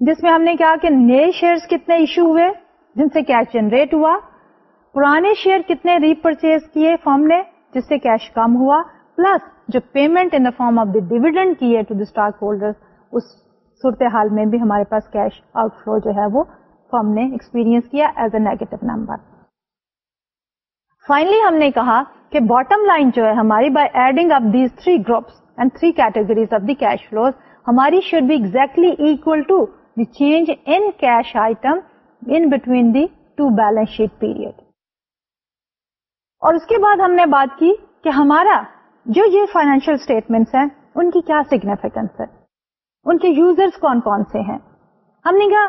جس میں ہم نے کہا کہ نئے شیئرز کتنے ایشو ہوئے، جن سے کیش جنریٹ ہوا۔ پرانے شیئر کتنے ری پرچیز کیے فارم نے، جس سے کیش کم ہوا۔ پلس جو payment in the form of the dividend کی ہے ٹو دا اسٹاک ہولڈر اس صورتحال میں بھی ہمارے پاس کیش آؤٹ فلو جو ہے وہ فارم نے ایکسپیرئنس کیا as a negative number finally ہم نے کہا کہ باٹم لائن جو ہے ہماری by adding up these three groups and three categories of the cash flows ہماری should be exactly equal to the change in cash item in between the two balance sheet period اور اس کے بعد ہم نے بات کی کہ ہمارا جو یہ فائنینشیل اسٹیٹمنٹس ہیں، ان کی کیا سگنیفیکینس ہے؟ ان کے یوزرس کون کون سے ہیں؟ ہم نے کہا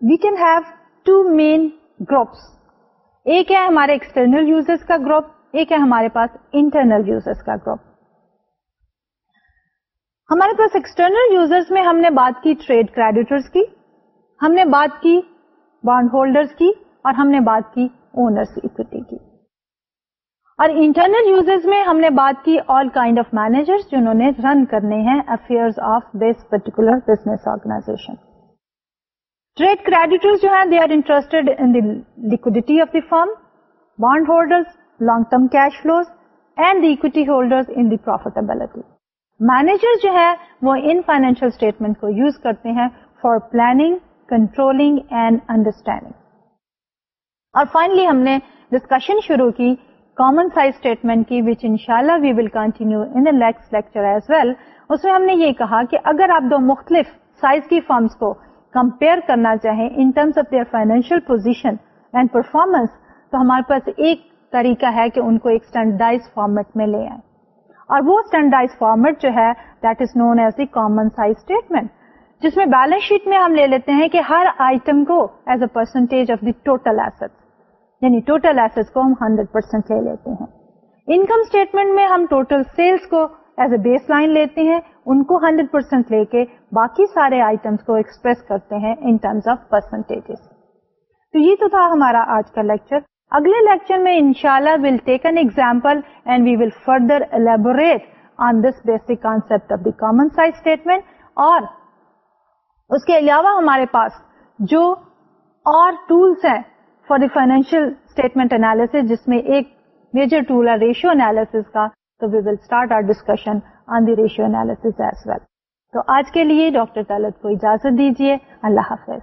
we can have two main groups ایک ہے ہمارے ایکسٹرنل یوزرس کا گروپ ایک ہے ہمارے پاس انٹرنل یوزرس کا گروپ ہمارے پاس ایکسٹرنل یوزرس میں ہم نے بات کی ٹریڈ کریڈیٹرس کی، ہم نے بات کی بانڈ ہولڈرس کی، اور ہم نے بات کی اونرس اکوٹی کی. اور انٹرنل یوزرز میں ہم نے بات کی آل کائنڈ آف مینیجر جنہوں نے رن کرنے ہیں affair of this particular business organization trade creditor جو ہیں they are interested in liquidity of the firm bond holder long term cash flows and the equity holder in the profitability manager جو ہے وہ ان financial statement کو use کرتے ہیں for planning controlling and understanding اور فائنلی ہم نے ڈسکشن شروع کی کامن سائز اسٹیٹمنٹ کی وچ ان اللہ we will continue in next lecture as well اس میں ہم نے یہ کہا کہ اگر آپ دو مختلف سائز کی فارمس کو کمپیئر کرنا چاہیں in terms of their financial position and performance تو ہمارے پاس ایک طریقہ ہے کہ ان کو ایک اسٹینڈرڈائز فارمیٹ میں لے آئیں۔ اور وہ اسٹینڈرڈائز فارمیٹ جو ہے that is known as the common size statement جس میں بیلنس شیٹ میں ہم لے لیتے ہیں کہ ہر آئٹم کو as a percentage of the total asset یعنی ٹوٹل ایسٹ کو ہم ہنڈریڈ پرسینٹ لے لیتے ہیں۔ انکم اسٹیٹمنٹ میں ہم ٹوٹل سیلس کو ایز اے بیس لائن لیتے ہیں، ان کو ہنڈریڈ پرسینٹ لے کے باقی سارے آئٹمس کو ایکسپریس کرتے ہیں ان ٹرمز آف پرسنٹیج تو یہ تو تھا ہمارا آج کا لیکچر اگلے لیکچر میں ان شاء اللہ will take an example and we will further elaborate on this basic concept of the common size statement اور اس کے علاوہ ہمارے پاس جو اور ٹولس ہیں for the financial statement analysis جس میں ایک میجر ٹول ہے ریشیو انالیس کا، تو we will start our discussion on the ratio analysis as well تو آج کے لیے ڈاکٹر طلت کو اجازت دیجیے، اللہ حافظ۔